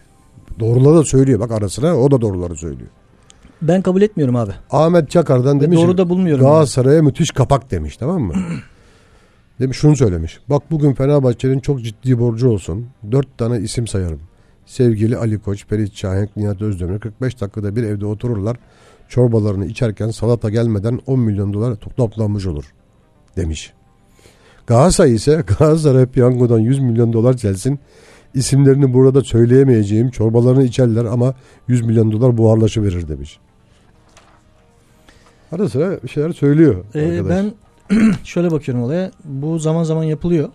Doğruları da söylüyor. Bak ara sıra o da doğruları söylüyor. Ben kabul etmiyorum abi. Ahmet Çakar'dan demiş doğru da bulmuyorum Galatasaray'a müthiş kapak demiş tamam mı? demiş şunu söylemiş. Bak bugün Fenerbahçe'nin çok ciddi borcu olsun. Dört tane isim sayarım. Sevgili Ali Koç, Ferit Şahenk, Nihat Özdemir 45 dakikada bir evde otururlar. Çorbalarını içerken salata gelmeden 10 milyon dolar to- toplanmış olur demiş. Galatasaray ise Galatasaray piyangodan 100 milyon dolar çelsin. İsimlerini burada söyleyemeyeceğim çorbalarını içerler ama 100 milyon dolar buharlaşı verir demiş. Ara sıra bir şeyler söylüyor. Ee, arkadaş. ben şöyle bakıyorum olaya. Bu zaman zaman yapılıyor.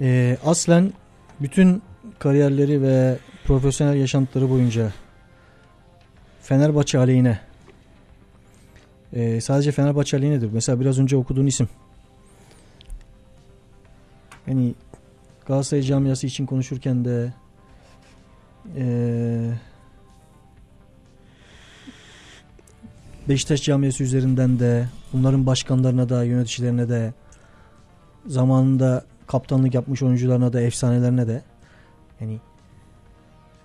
Ee, aslen bütün kariyerleri ve profesyonel yaşantıları boyunca Fenerbahçe aleyhine ee, sadece Fenerbahçe aleyhinedir. Mesela biraz önce okuduğun isim. Yani Galatasaray camiası için konuşurken de ee, Beşiktaş camiası üzerinden de bunların başkanlarına da yöneticilerine de zamanında kaptanlık yapmış oyuncularına da efsanelerine de yani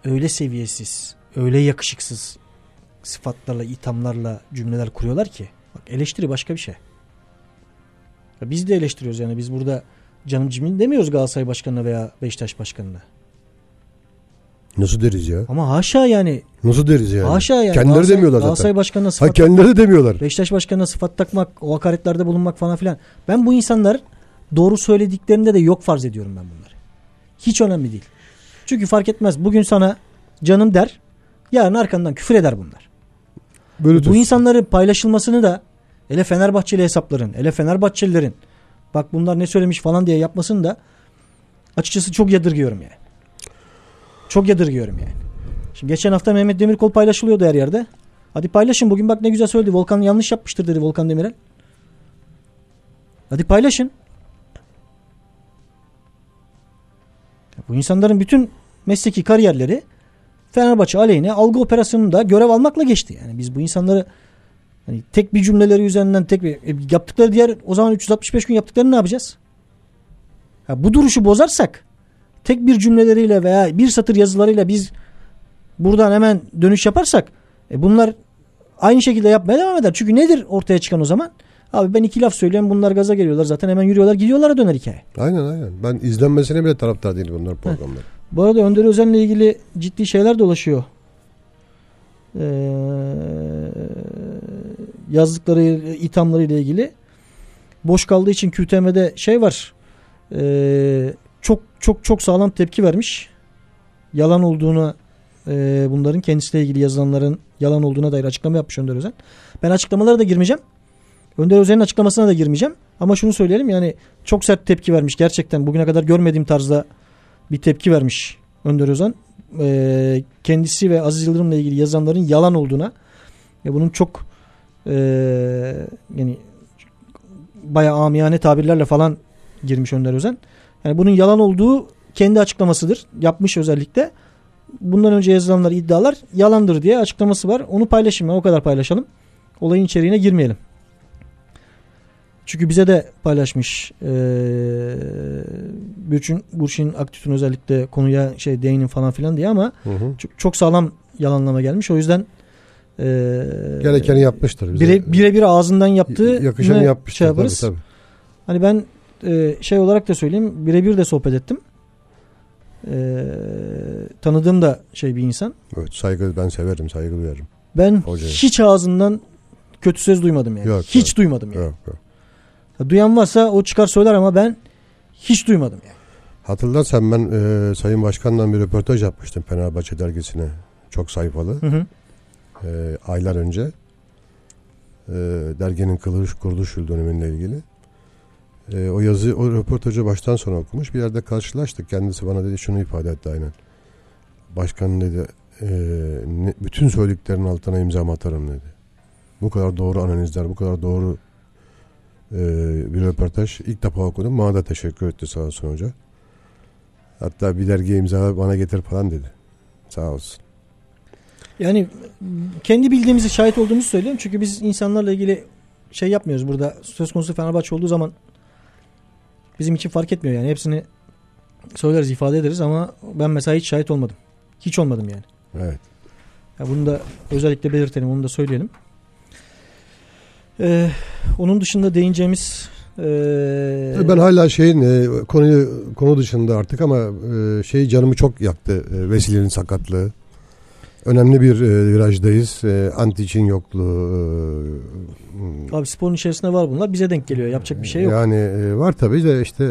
öyle seviyesiz, öyle yakışıksız sıfatlarla, ithamlarla cümleler kuruyorlar ki bak eleştiri başka bir şey. Ya biz de eleştiriyoruz yani biz burada canım cimin demiyoruz Galatasaray başkanına veya Beşiktaş başkanına. Nasıl deriz ya? Ama haşa yani Nasıl deriz yani? haşa yani Kendileri Galatasaray- demiyorlar zaten. Galatasaray başkanına Ha sıfat kendileri demiyorlar. Beşiktaş başkanına sıfat takmak, o hakaretlerde bulunmak falan filan. Ben bu insanlar doğru söylediklerinde de yok farz ediyorum ben bunları. Hiç önemli değil. Çünkü fark etmez. Bugün sana canım der. Yarın arkandan küfür eder bunlar. Böyle Bu insanların paylaşılmasını da ele Fenerbahçeli hesapların, ele Fenerbahçelilerin bak bunlar ne söylemiş falan diye yapmasını da açıkçası çok yadırgıyorum yani. Çok yadırgıyorum yani. Şimdi geçen hafta Mehmet Demirkol paylaşılıyordu her yerde. Hadi paylaşın bugün bak ne güzel söyledi. Volkan yanlış yapmıştır dedi Volkan Demirel. Hadi paylaşın. Bu insanların bütün mesleki kariyerleri Fenerbahçe aleyhine algı operasyonunda görev almakla geçti. Yani biz bu insanları hani tek bir cümleleri üzerinden tek bir e, yaptıkları diğer o zaman 365 gün yaptıklarını ne yapacağız? Ha, bu duruşu bozarsak tek bir cümleleriyle veya bir satır yazılarıyla biz buradan hemen dönüş yaparsak e bunlar aynı şekilde yapmaya devam eder. Çünkü nedir ortaya çıkan o zaman? Abi ben iki laf söylüyorum bunlar gaza geliyorlar zaten hemen yürüyorlar gidiyorlar döner hikaye. Aynen aynen. Ben izlenmesine bile taraftar değilim bunlar programları. Bu arada Önder Özen'le ilgili ciddi şeyler dolaşıyor. Ee, yazdıkları ithamları ile ilgili. Boş kaldığı için QTM'de şey var. Ee, çok çok çok sağlam tepki vermiş. Yalan olduğunu e, bunların kendisiyle ilgili yazılanların yalan olduğuna dair açıklama yapmış Önder Özen. Ben açıklamalara da girmeyeceğim. Önder Özen'in açıklamasına da girmeyeceğim. Ama şunu söyleyelim yani çok sert tepki vermiş gerçekten. Bugüne kadar görmediğim tarzda bir tepki vermiş Önder Özen. Ee, kendisi ve Aziz Yıldırım'la ilgili yazanların yalan olduğuna ve bunun çok e, yani bayağı amiyane tabirlerle falan girmiş Önder Özen. Yani bunun yalan olduğu kendi açıklamasıdır. Yapmış özellikle. Bundan önce yazılanlar iddialar yalandır diye açıklaması var. Onu paylaşayım ben o kadar paylaşalım. Olayın içeriğine girmeyelim. Çünkü bize de paylaşmış ee, Burçin, Burçin Aktüt'ün özellikle konuya şey değinin falan filan diye ama Hı hı. çok, çok sağlam yalanlama gelmiş. O yüzden ee, Gerekeni yapmıştır. Bize. bire, birebir ağzından yaptığı Yakışanı yapmıştır. şey yaparız. Tabii, tabii. Hani ben e, şey olarak da söyleyeyim birebir de sohbet ettim. E, tanıdığım da şey bir insan. Evet, saygı ben severim, saygı duyarım. Ben Hocayı. hiç ağzından kötü söz duymadım yani. Yok, hiç yok. duymadım yani. Yok, yok. Ya Duyan varsa o çıkar söyler ama ben hiç duymadım yani. Hatırlarsan ben e, Sayın Başkan'la bir röportaj yapmıştım Fenerbahçe dergisine. Çok sayfalı. Hı hı. E, aylar önce. E, derginin kuruluş, kuruluş yıl dönümüyle ilgili. E, o yazı, o röportajı baştan sona okumuş. Bir yerde karşılaştık. Kendisi bana dedi şunu ifade etti aynen. Başkan dedi e, ne- bütün söylediklerinin altına imza atarım dedi. Bu kadar doğru analizler, bu kadar doğru e, bir röportaj ilk defa okudum. Bana da teşekkür etti sağ olsun hoca. Hatta bir dergiye imza bana getir falan dedi. Sağ olsun. Yani kendi bildiğimizi şahit olduğumuzu söylüyorum. Çünkü biz insanlarla ilgili şey yapmıyoruz burada. Söz konusu Fenerbahçe olduğu zaman bizim için fark etmiyor yani. Hepsini söyleriz, ifade ederiz ama ben mesela hiç şahit olmadım. Hiç olmadım yani. Evet. Ya bunu da özellikle belirtelim, onu da söyleyelim. Ee, onun dışında değineceğimiz ee, Ben hala şeyin e, konuyu konu dışında artık ama e, şey canımı çok yaktı. E, Vesile'nin sakatlığı. Önemli bir e, virajdayız. E, Antic'in yokluğu. e, Abi sporun içerisinde var bunlar. Bize denk geliyor. Yapacak bir şey yok. Yani e, var tabii de işte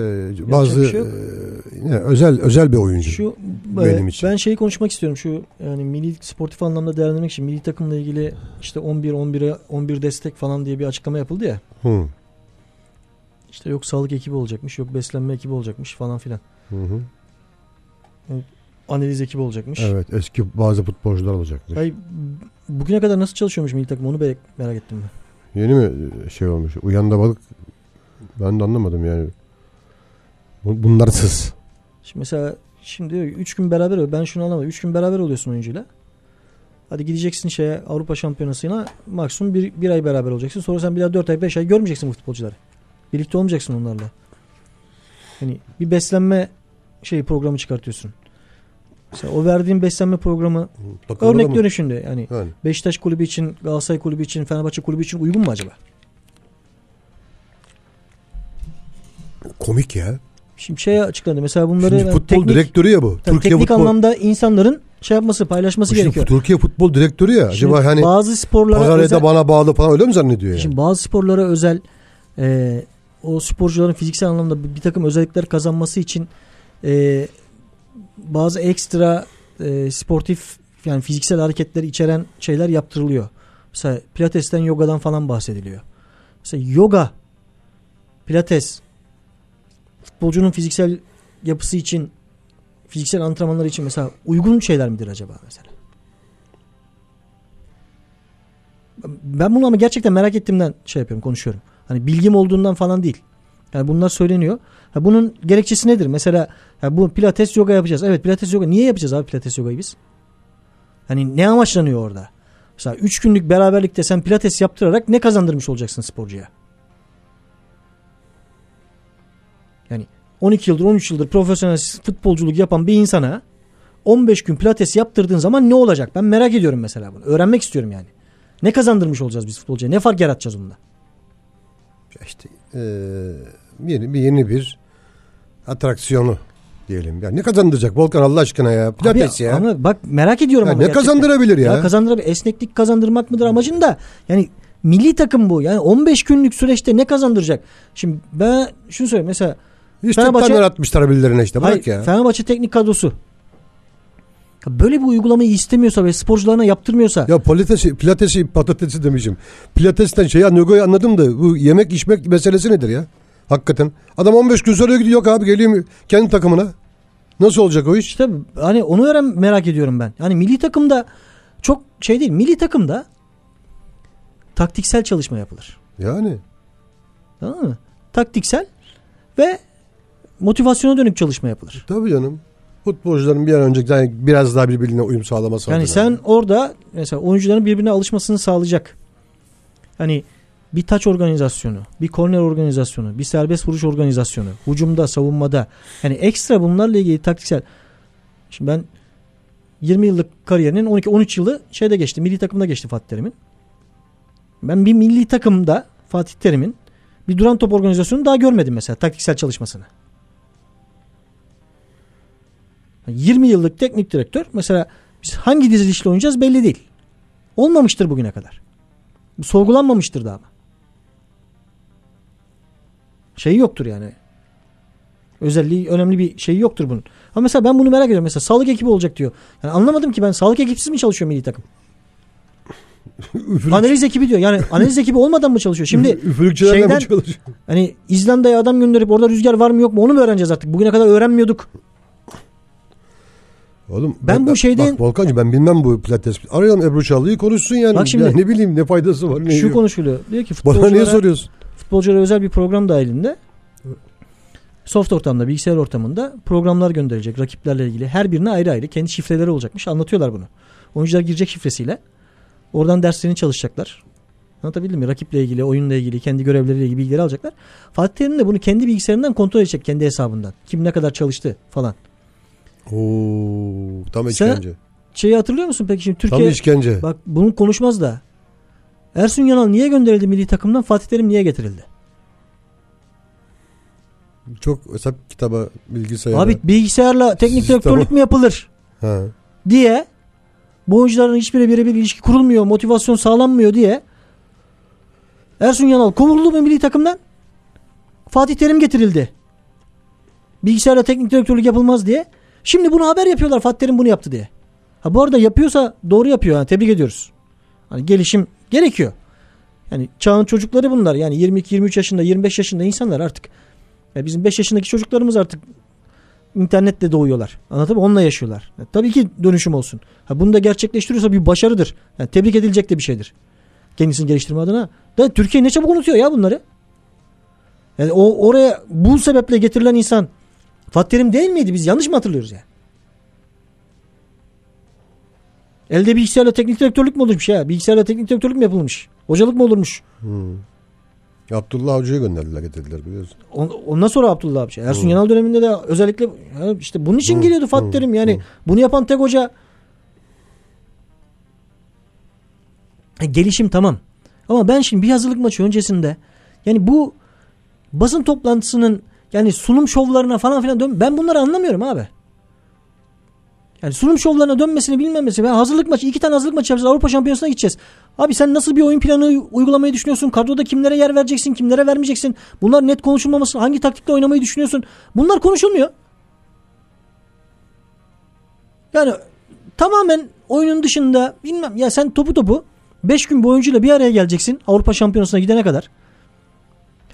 bazı şey yok. e, yine özel özel bir oyuncu. Şu benim e, için. ben şeyi konuşmak istiyorum. Şu yani milli sportif anlamda değerlendirmek için milli takımla ilgili işte 11 11'e 11 destek falan diye bir açıklama yapıldı ya. Hı. İşte yok sağlık ekibi olacakmış, yok beslenme ekibi olacakmış falan filan. Hı hı. Analiz ekibi olacakmış. Evet eski bazı futbolcular olacak. Ay, bugüne kadar nasıl çalışıyormuş milli takım onu merak ettim ben. Yeni mi şey olmuş? Uyanda balık ben de anlamadım yani. Bu- Bunlarsız. Şimdi mesela şimdi diyor 3 gün beraber ol. Ben şunu anlamadım. 3 gün beraber oluyorsun oyuncuyla. Hadi gideceksin şeye Avrupa Şampiyonası'na maksimum bir, bir ay beraber olacaksın. Sonra sen bir daha 4 ay 5 ay görmeyeceksin bu futbolcuları. Birlikte olmayacaksın onlarla. Hani bir beslenme şey programı çıkartıyorsun. Mesela o verdiğin beslenme programı Takımda da örnek mı? dönüşünde yani Yani. Beşiktaş kulübü için, Galatasaray kulübü için, Fenerbahçe kulübü için uygun mu acaba? Komik ya. Şimdi şey açıkladı. Mesela bunları Şimdi futbol teknik, direktörü ya bu. tabii Türkiye teknik futbol. anlamda insanların şey yapması, paylaşması Şimdi gerekiyor. Türkiye futbol direktörü ya. Şimdi Acaba hani bazı sporlara özel, bana bağlı falan öyle mi zannediyor yani? şimdi bazı sporlara özel e, o sporcuların fiziksel anlamda bir, bir takım özellikler kazanması için e, bazı ekstra e, sportif yani fiziksel hareketleri içeren şeyler yaptırılıyor. Mesela pilatesten, yogadan falan bahsediliyor. Mesela yoga, pilates futbolcunun fiziksel yapısı için fiziksel antrenmanları için mesela uygun şeyler midir acaba mesela? Ben bunu ama gerçekten merak ettiğimden şey yapıyorum, konuşuyorum. Hani bilgim olduğundan falan değil. Yani bunlar söyleniyor. Ha bunun gerekçesi nedir? Mesela ha bu pilates yoga yapacağız. Evet pilates yoga. Niye yapacağız abi pilates yogayı biz? Hani ne amaçlanıyor orada? Mesela 3 günlük beraberlikte sen pilates yaptırarak ne kazandırmış olacaksın sporcuya? Yani 12 yıldır 13 yıldır profesyonel futbolculuk yapan bir insana 15 gün pilates yaptırdığın zaman ne olacak? Ben merak ediyorum mesela bunu. Öğrenmek istiyorum yani. Ne kazandırmış olacağız biz futbolcuya? Ne fark yaratacağız bunda? İşte e, yeni bir yeni bir atraksiyonu diyelim. Ya ne kazandıracak Volkan Allah aşkına ya? Pilates Abi, ya. Ama bak merak ediyorum Ya ama ne gerçekten. kazandırabilir ya? Ya kazandırabilir. Esneklik kazandırmak mıdır amacın da yani milli takım bu. Yani 15 günlük süreçte ne kazandıracak? Şimdi ben şunu söyleyeyim mesela İşte Fenerbahçe- atmışlar birilerine işte. Bırak Hayır, ya. Fenerbahçe teknik kadrosu. Böyle bir uygulamayı istemiyorsa ve sporcularına yaptırmıyorsa Ya pilatesi, pilatesi patatesi demişim. Pilatesten şey Nugo'yu anladım da bu yemek içmek meselesi nedir ya? Hakikaten. Adam 15 gün sonra gidiyor yok abi geleyim kendi takımına. Nasıl olacak o iş? işte hani onu öğren merak ediyorum ben. Hani milli takımda çok şey değil. Milli takımda taktiksel çalışma yapılır. Yani. Tamam mı? Taktiksel ve motivasyona dönük çalışma yapılır. Tabii canım. Futbolcuların bir an önce yani biraz daha birbirine uyum sağlaması Yani sen orada mesela oyuncuların birbirine alışmasını sağlayacak. Hani bir taç organizasyonu, bir korner organizasyonu, bir serbest vuruş organizasyonu, hucumda, savunmada. Yani ekstra bunlarla ilgili taktiksel. Şimdi ben 20 yıllık kariyerinin 12-13 yılı şeyde geçti. Milli takımda geçti Fatih Terim'in. Ben bir milli takımda Fatih Terim'in bir duran top organizasyonu daha görmedim mesela taktiksel çalışmasını. 20 yıllık teknik direktör mesela biz hangi dizilişle oynayacağız belli değil. Olmamıştır bugüne kadar. Bu sorgulanmamıştır da ama. Şey yoktur yani. Özelliği önemli bir şey yoktur bunun. Ama mesela ben bunu merak ediyorum. Mesela sağlık ekibi olacak diyor. Yani anlamadım ki ben sağlık ekipsiz mi çalışıyor milli takım? analiz ekibi diyor. Yani analiz ekibi olmadan mı çalışıyor? Şimdi Üfürükçülerle şeyden- mi çalışıyor? hani İzlanda'ya adam gönderip orada rüzgar var mı yok mu onu mu öğreneceğiz artık? Bugüne kadar öğrenmiyorduk. Oğlum Ben bu şeyden- Bak Volkan'cığım ben bilmem bu pilates. Arayalım Ebru Çallı'yı konuşsun yani. Bak şimdi- Ya ne bileyim ne faydası var ne Şu yok. konuşuluyor. Diyor ki Bana niye futbolculara, soruyorsun? Futbolculara özel bir program dahilinde soft ortamda, bilgisayar ortamında programlar gönderilecek rakiplerle ilgili. Her birine ayrı ayrı kendi şifreleri olacakmış. Anlatıyorlar bunu. Oyuncular girecek şifresiyle. Oradan derslerini çalışacaklar. Anlatabildim mi? Rakiple ilgili, oyunla ilgili, kendi görevleriyle ilgili bilgileri alacaklar. Fatih Terim de bunu kendi bilgisayarından kontrol edecek kendi hesabından. Kim ne kadar çalıştı falan. Oo, tam Sen- işkence. Şeyi hatırlıyor musun peki şimdi Tam Türkiye işkence. Bak bunu konuşmaz da. Ersun Yanal niye gönderildi milli takımdan? Fatih Terim niye getirildi? Çok hesap kitaba bilgisayara. Abi bilgisayarla teknik Sistem- direktörlük mü yapılır Ha. diye bu oyuncuların hiçbiri birebir ilişki kurulmuyor, motivasyon sağlanmıyor diye Ersun Yanal kovuldu mu milli takımdan? Fatih Terim getirildi. Bilgisayarla teknik direktörlük yapılmaz diye. Şimdi bunu haber yapıyorlar Fatih Terim bunu yaptı diye. Ha bu arada yapıyorsa doğru yapıyor. Yani tebrik ediyoruz. Hani gelişim gerekiyor. Yani çağın çocukları bunlar. Yani 22-23 yaşında, 25 yaşında insanlar artık. Ya bizim 5 yaşındaki çocuklarımız artık internetle doğuyorlar. Anladın mı? Onunla yaşıyorlar. Ya tabii ki dönüşüm olsun. Ha bunu da gerçekleştiriyorsa bir başarıdır. Yani tebrik edilecek de bir şeydir. Kendisini geliştirme adına. Da Türkiye ne çabuk unutuyor ya bunları. Yani o oraya bu sebeple getirilen insan Fatih Terim değil miydi? Biz yanlış mı hatırlıyoruz ya? Elde bilgisayarla teknik direktörlük mü olurmuş ya? Bilgisayarla teknik direktörlük mü yapılmış? Hocalık mı olurmuş? Hmm. Abdullah Avcı'yı gönderdiler getirdiler biliyorsun. On- Ondan sonra Abdullah abi. Ersun Hı. Yanal döneminde de özellikle işte bunun için Hı, geliyordu Fatih hı, Terim. Yani hı. bunu yapan tek hoca E, gelişim tamam. Ama ben şimdi bir hazırlık maçı öncesinde yani bu basın toplantısının yani sunum şovlarına falan filan dön ben bunları anlamıyorum abi. Yani sunum şovlarına dönmesini bilmemesi. Ben hazırlık maçı iki tane hazırlık maçı yapacağız. Avrupa Şampiyonası'na gideceğiz. Abi sen nasıl bir oyun planı uygulamayı düşünüyorsun? Kadroda kimlere yer vereceksin? Kimlere vermeyeceksin? Bunlar net konuşulmaması. Hangi taktikle oynamayı düşünüyorsun? Bunlar konuşulmuyor. Yani tamamen oyunun dışında bilmem ya sen topu topu 5 gün boyuncuyla bir araya geleceksin Avrupa Şampiyonası'na gidene kadar.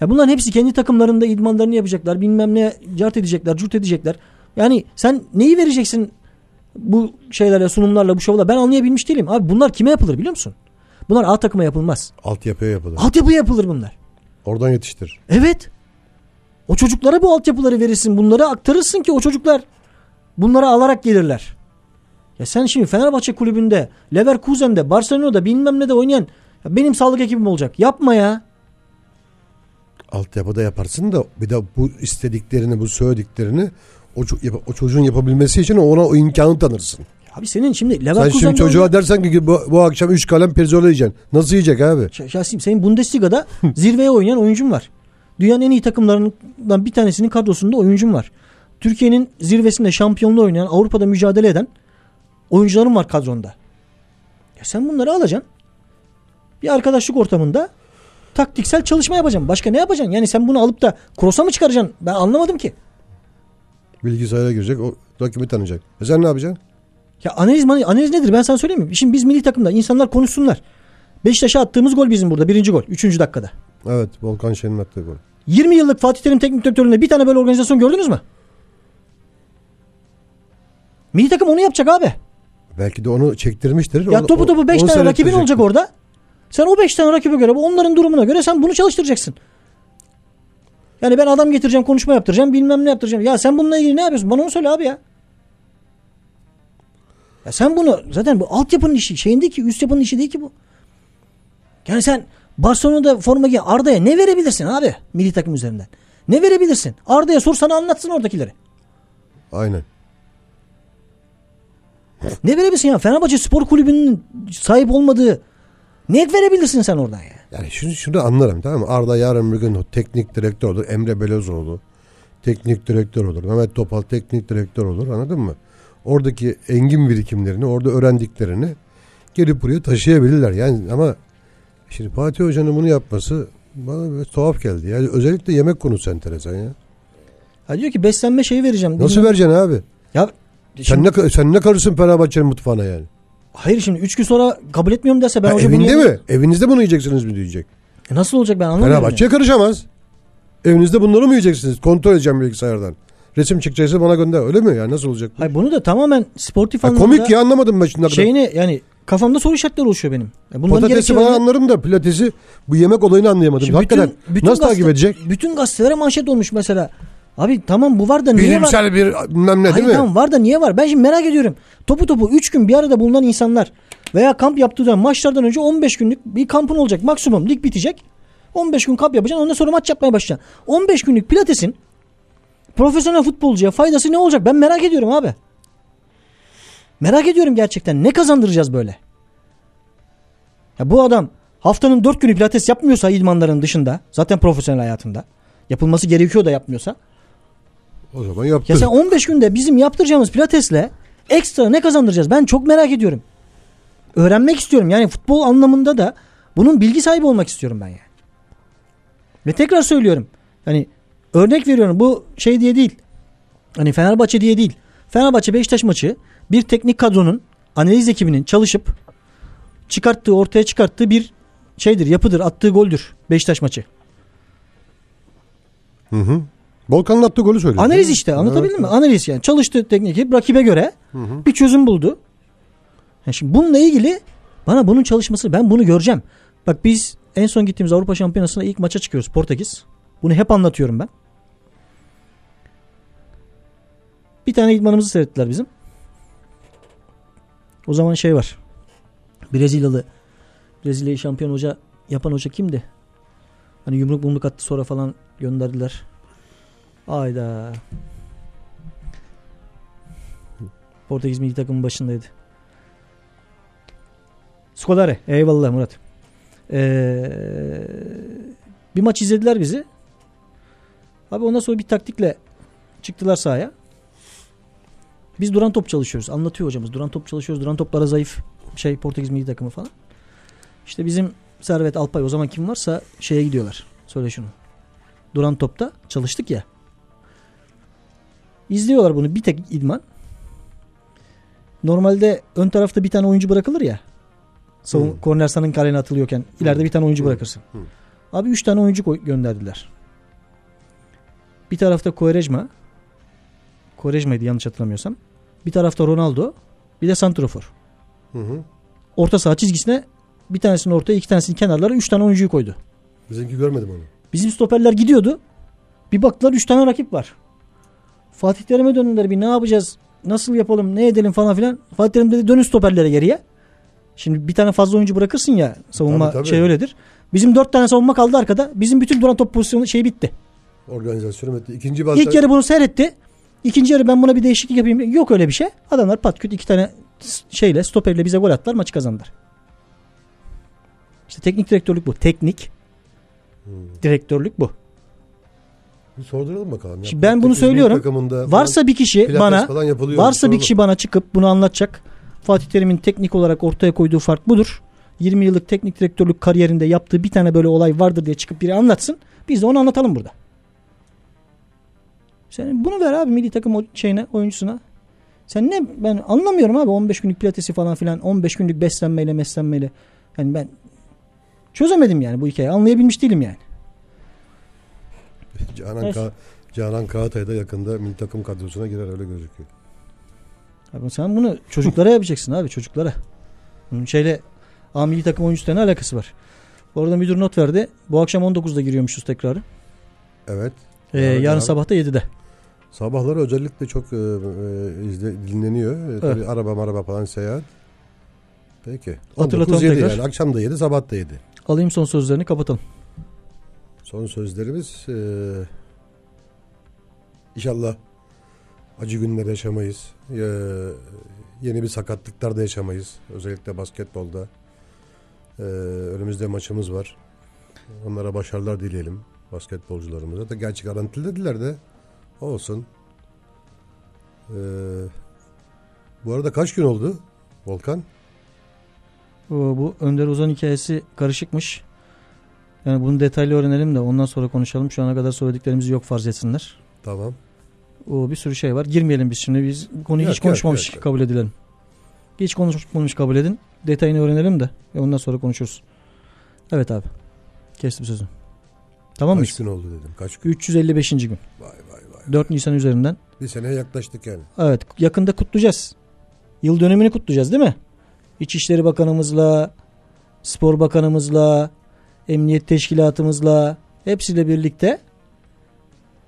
Ya bunların hepsi kendi takımlarında idmanlarını yapacaklar. Bilmem ne cart edecekler, curt edecekler. Yani sen neyi vereceksin bu şeylerle, sunumlarla, bu şovla? Ben anlayabilmiş değilim. Abi bunlar kime yapılır biliyor musun? Bunlar A takıma yapılmaz. Altyapıya yapılır. Altyapıya yapılır bunlar. Oradan yetiştir. Evet. O çocuklara bu altyapıları verirsin. Bunları aktarırsın ki o çocuklar bunları alarak gelirler. Ya sen şimdi Fenerbahçe kulübünde, Leverkusen'de, Barcelona'da bilmem ne de oynayan ya benim sağlık ekibim olacak. Yapma ya. altyapıda yaparsın da bir de bu istediklerini, bu söylediklerini o, o çocuğun yapabilmesi için ona o imkanı tanırsın. Abi senin şimdi Sen Leverkusen'de şimdi çocuğa dersen ki bu, bu akşam 3 kalem pirzola yiyeceksin. Nasıl yiyecek abi? Ş- Şahsiyim senin Bundesliga'da zirveye oynayan oyuncun var. Dünyanın en iyi takımlarından bir tanesinin kadrosunda oyuncun var. Türkiye'nin zirvesinde şampiyonluğu oynayan, Avrupa'da mücadele eden oyuncuların var kadronda. Ya sen bunları alacaksın. Bir arkadaşlık ortamında taktiksel çalışma yapacaksın. Başka ne yapacaksın? Yani sen bunu alıp da cross'a mı çıkaracaksın? Ben anlamadım ki. Bilgisayara girecek, o rakibi tanıyacak. E sen ne yapacaksın? Ya analiz, analiz nedir ben sana söyleyeyim mi? Şimdi biz milli takımda insanlar konuşsunlar. Beşiktaş'a attığımız gol bizim burada. Birinci gol. Üçüncü dakikada. Evet, Volkan Şen'in attığı gol. 20 yıllık Fatih Terim teknik direktörlüğünde bir tane böyle organizasyon gördünüz mü? Milli takım onu yapacak abi. Belki de onu çektirmiştir. Ya topu topu 5 onu tane rakibin olacak orada. Sen o 5 tane rakibe göre onların durumuna göre sen bunu çalıştıracaksın. Yani ben adam getireceğim konuşma yaptıracağım bilmem ne yaptıracağım. Ya sen bununla ilgili ne yapıyorsun? Bana onu söyle abi ya. Ya sen bunu zaten bu altyapının işi şeyin değil ki üst yapının işi değil ki bu. Yani sen Barcelona'da forma giyen Arda'ya ne verebilirsin abi milli takım üzerinden? Ne verebilirsin? Arda'ya sor sana anlatsın oradakileri. Aynen. Ne verebilirsin ya? Fenerbahçe Spor Kulübü'nün sahip olmadığı ne verebilirsin sen oradan ya? Yani şunu, şunu anlarım tamam mı? Arda yarın bir gün teknik direktör olur. Emre Belözoğlu teknik direktör olur. Mehmet Topal teknik direktör olur anladın mı? Oradaki engin birikimlerini, orada öğrendiklerini gelip buraya taşıyabilirler. Yani ama şimdi Fatih Hoca'nın bunu yapması bana böyle tuhaf geldi. Yani özellikle yemek konusu enteresan ya. Ha diyor ki beslenme şeyi vereceğim. Nasıl Bilmem- vereceksin abi? Ya Sen şimdi- ne sen ne karısın Fenerbahçe'nin mutfağına yani? Hayır şimdi 3 gün sonra kabul etmiyorum derse ben Ha, hoca bunu evinde yemeyeyim. mi? Evinizde bunu yiyeceksiniz mi diyecek. E Nasıl olacak ben anlamıyorum. Fenerbahçe'ye karışamaz. Evinizde bunları mı yiyeceksiniz? Kontrol edeceğim bilgisayardan. Resim çekecekse bana gönder. Öyle mi? Yani nasıl olacak? Hayır bunu da tamamen sportif Ha, anlamda komik ya anlamadım ben şimdi. şeyini yani kafamda soru işaretleri oluşuyor benim. Ya bunların Patatesi falan anlarım da pilatesi bu yemek olayını anlayamadım. Şimdi Hakikaten nasıl gazete- takip edecek? Bütün gazetelere manşet olmuş mesela. Abi tamam bu var da niye var? Bilimsel bir bilmem ne Hayır değil mi? tamam var da niye var? Ben şimdi merak ediyorum. Topu topu 3 gün bir arada bulunan insanlar veya kamp yaptığı dönem maçlardan önce 15 günlük bir kampın olacak maksimum. Lig bitecek. 15 gün kamp yapacaksın ondan sonra maç yapmaya başlayacaksın. 15 günlük pilatesin profesyonel futbolcuya faydası ne olacak? Ben merak ediyorum abi. Merak ediyorum gerçekten. Ne kazandıracağız böyle? Ya bu adam haftanın 4 günü pilates yapmıyorsa idmanların dışında zaten profesyonel hayatında yapılması gerekiyor da yapmıyorsa O zaman yaptı. ya sen 15 günde bizim yaptıracağımız pilatesle ekstra ne kazandıracağız? Ben çok merak ediyorum. Öğrenmek istiyorum. Yani futbol anlamında da bunun bilgi sahibi olmak istiyorum ben yani. Ve tekrar söylüyorum. Hani örnek veriyorum bu şey diye değil. Hani Fenerbahçe diye değil. Fenerbahçe Beşiktaş maçı bir teknik kadronun analiz ekibinin çalışıp çıkarttığı ortaya çıkarttığı bir şeydir yapıdır attığı goldür Beşiktaş maçı. Hı hı. Volkan'ın attığı golü söylüyor. Analiz işte anlatabildim mi? Analiz yani çalıştı teknik rakibe göre bir çözüm buldu. Yani şimdi bununla ilgili bana bunun çalışması ben bunu göreceğim. Bak biz en son gittiğimiz Avrupa Şampiyonası'nda ilk maça çıkıyoruz Portekiz. Bunu hep anlatıyorum ben. Bir tane idmanımızı seyrettiler bizim. O zaman şey var. Brezilyalı Brezilya'yı şampiyon hoca yapan hoca kimdi? Hani yumruk mumruk attı sonra falan gönderdiler. Ayda. Portekiz milli takımın başındaydı. Skolare. Eyvallah Murat. Ee, bir maç izlediler bizi. Abi ondan sonra bir taktikle çıktılar sahaya. Biz duran top çalışıyoruz. Anlatıyor hocamız. Duran top çalışıyoruz. Duran toplara zayıf şey Portekiz milli takımı falan. İşte bizim Servet Alpay o zaman kim varsa şeye gidiyorlar. Söyle şunu. Duran topta çalıştık ya. İzliyorlar bunu bir tek idman. Normalde ön tarafta bir tane oyuncu bırakılır ya. Savun, Hı. korner sanın kalene atılıyorken ileride bir tane oyuncu bırakırsın. Hı. Abi 3 tane oyuncu koy- gönderdiler. Bir tarafta Quaresma. Quaresma'ydı yanlış hatırlamıyorsam. Bir tarafta Ronaldo. Bir de Santrofor. Hı hı. Orta saha çizgisine bir tanesini ortaya iki tanesini kenarlara 3 tane oyuncuyu koydu. Bizimki görmedim onu. Bizim stoperler gidiyordu. Bir baktılar 3 tane rakip var. Fatih Terim'e döndüler bir ne yapacağız? Nasıl yapalım? Ne edelim falan filan. Fatih Terim dedi dönün stoperlere geriye. Şimdi bir tane fazla oyuncu bırakırsın ya savunma Tabii, tabii. şey öyledir. Bizim dört tane savunma kaldı arkada. Bizim bütün duran top pozisyonu şey bitti. Organizasyonu bitti. İkinci başta İlk yarı bunu seyretti. İkinci yarı ben buna bir değişiklik yapayım. Yok öyle bir şey. Adamlar patküt iki tane şeyle stoperle bize gol attılar maçı kazandılar. İşte teknik direktörlük bu. Teknik direktörlük bu. Bir sorduralım bakalım. Şimdi ben bunu söylüyorum. Varsa bir kişi bana varsa bir kişi bana çıkıp bunu anlatacak. Fatih Terim'in teknik olarak ortaya koyduğu fark budur. 20 yıllık teknik direktörlük kariyerinde yaptığı bir tane böyle olay vardır diye çıkıp biri anlatsın. Biz de onu anlatalım burada. Sen bunu ver abi milli takım şeyine oyuncusuna. Sen ne ben anlamıyorum abi 15 günlük pilatesi falan filan 15 günlük beslenmeyle beslenmeyle. Yani ben çözemedim yani bu hikayeyi anlayabilmiş değilim yani. Canan, Evet. Ka Canan Kağıtay da yakında milli takım kadrosuna girer öyle gözüküyor. Abi sen bunu çocuklara yapacaksın abi çocuklara. Bunun şeyle A milli takım oyuncusuyla ne alakası var? Bu arada müdür not verdi. Bu akşam 19'da giriyormuşuz tekrarı. Evet. Ee, Yarın- yarın, sabah da 7'de. Sabahları özellikle çok e, e, izle, dinleniyor. E, tabii araba maraba falan seyahat. Peki. Hatırlatalım 19.7 tekrar. yani. Akşam da 7 sabah da 7. Alayım son sözlerini kapatalım. Son sözlerimiz e, inşallah acı günler yaşamayız. E, yeni bir sakatlıklar da yaşamayız. Özellikle basketbolda. E, önümüzde maçımız var. Onlara başarılar dileyelim basketbolcularımıza da. Gerçi garantilediler de olsun. E, bu arada kaç gün oldu Volkan? Bu Önder Uzan hikayesi karışıkmış. Yani bunu detaylı öğrenelim de ondan sonra konuşalım. Şu ana kadar söylediklerimizi yok farz etsinler. Tamam. O bir sürü şey var. Girmeyelim biz şimdi. Biz konuyu Yok, hiç konuşmamış yok, yok. kabul edelim. Hiç konuşmamış kabul edin. Detayını öğrenelim de ve ondan sonra konuşuruz. Evet abi. Kestim sözü. Tamam mı? Kaç gün oldu dedim. Kaç gün? 355. gün. Vay vay vay. 4 Nisan üzerinden. Bir seneye yaklaştık yani. Evet yakında kutlayacağız. Yıl dönümünü kutlayacağız değil mi? İçişleri Bakanımızla, Spor Bakanımızla, Emniyet Teşkilatımızla hepsiyle birlikte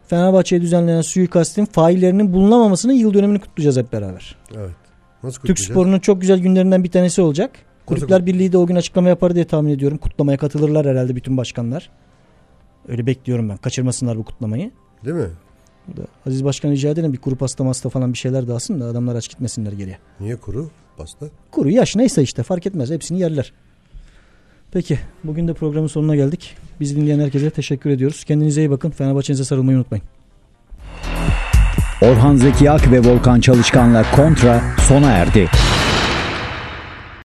Fenerbahçe'ye düzenlenen suikastin faillerinin bulunamamasının yıl dönümünü kutlayacağız hep beraber. Evet. Nasıl Türk sporunun çok güzel günlerinden bir tanesi olacak. Kulüpler Birliği de o gün açıklama yapar diye tahmin ediyorum. Kutlamaya katılırlar herhalde bütün başkanlar. Öyle bekliyorum ben. Kaçırmasınlar bu kutlamayı. Değil mi? Aziz Başkan rica edelim bir kuru pasta masta falan bir şeyler dağılsın da adamlar aç gitmesinler geriye. Niye kuru pasta? Kuru yaş neyse işte fark etmez. Hepsini yerler. Peki bugün de programın sonuna geldik. Bizi dinleyen herkese teşekkür ediyoruz. Kendinize iyi bakın. Fenerbahçe'nize sarılmayı unutmayın. Orhan Zeki Ak ve Volkan Çalışkan'la Kontra sona erdi.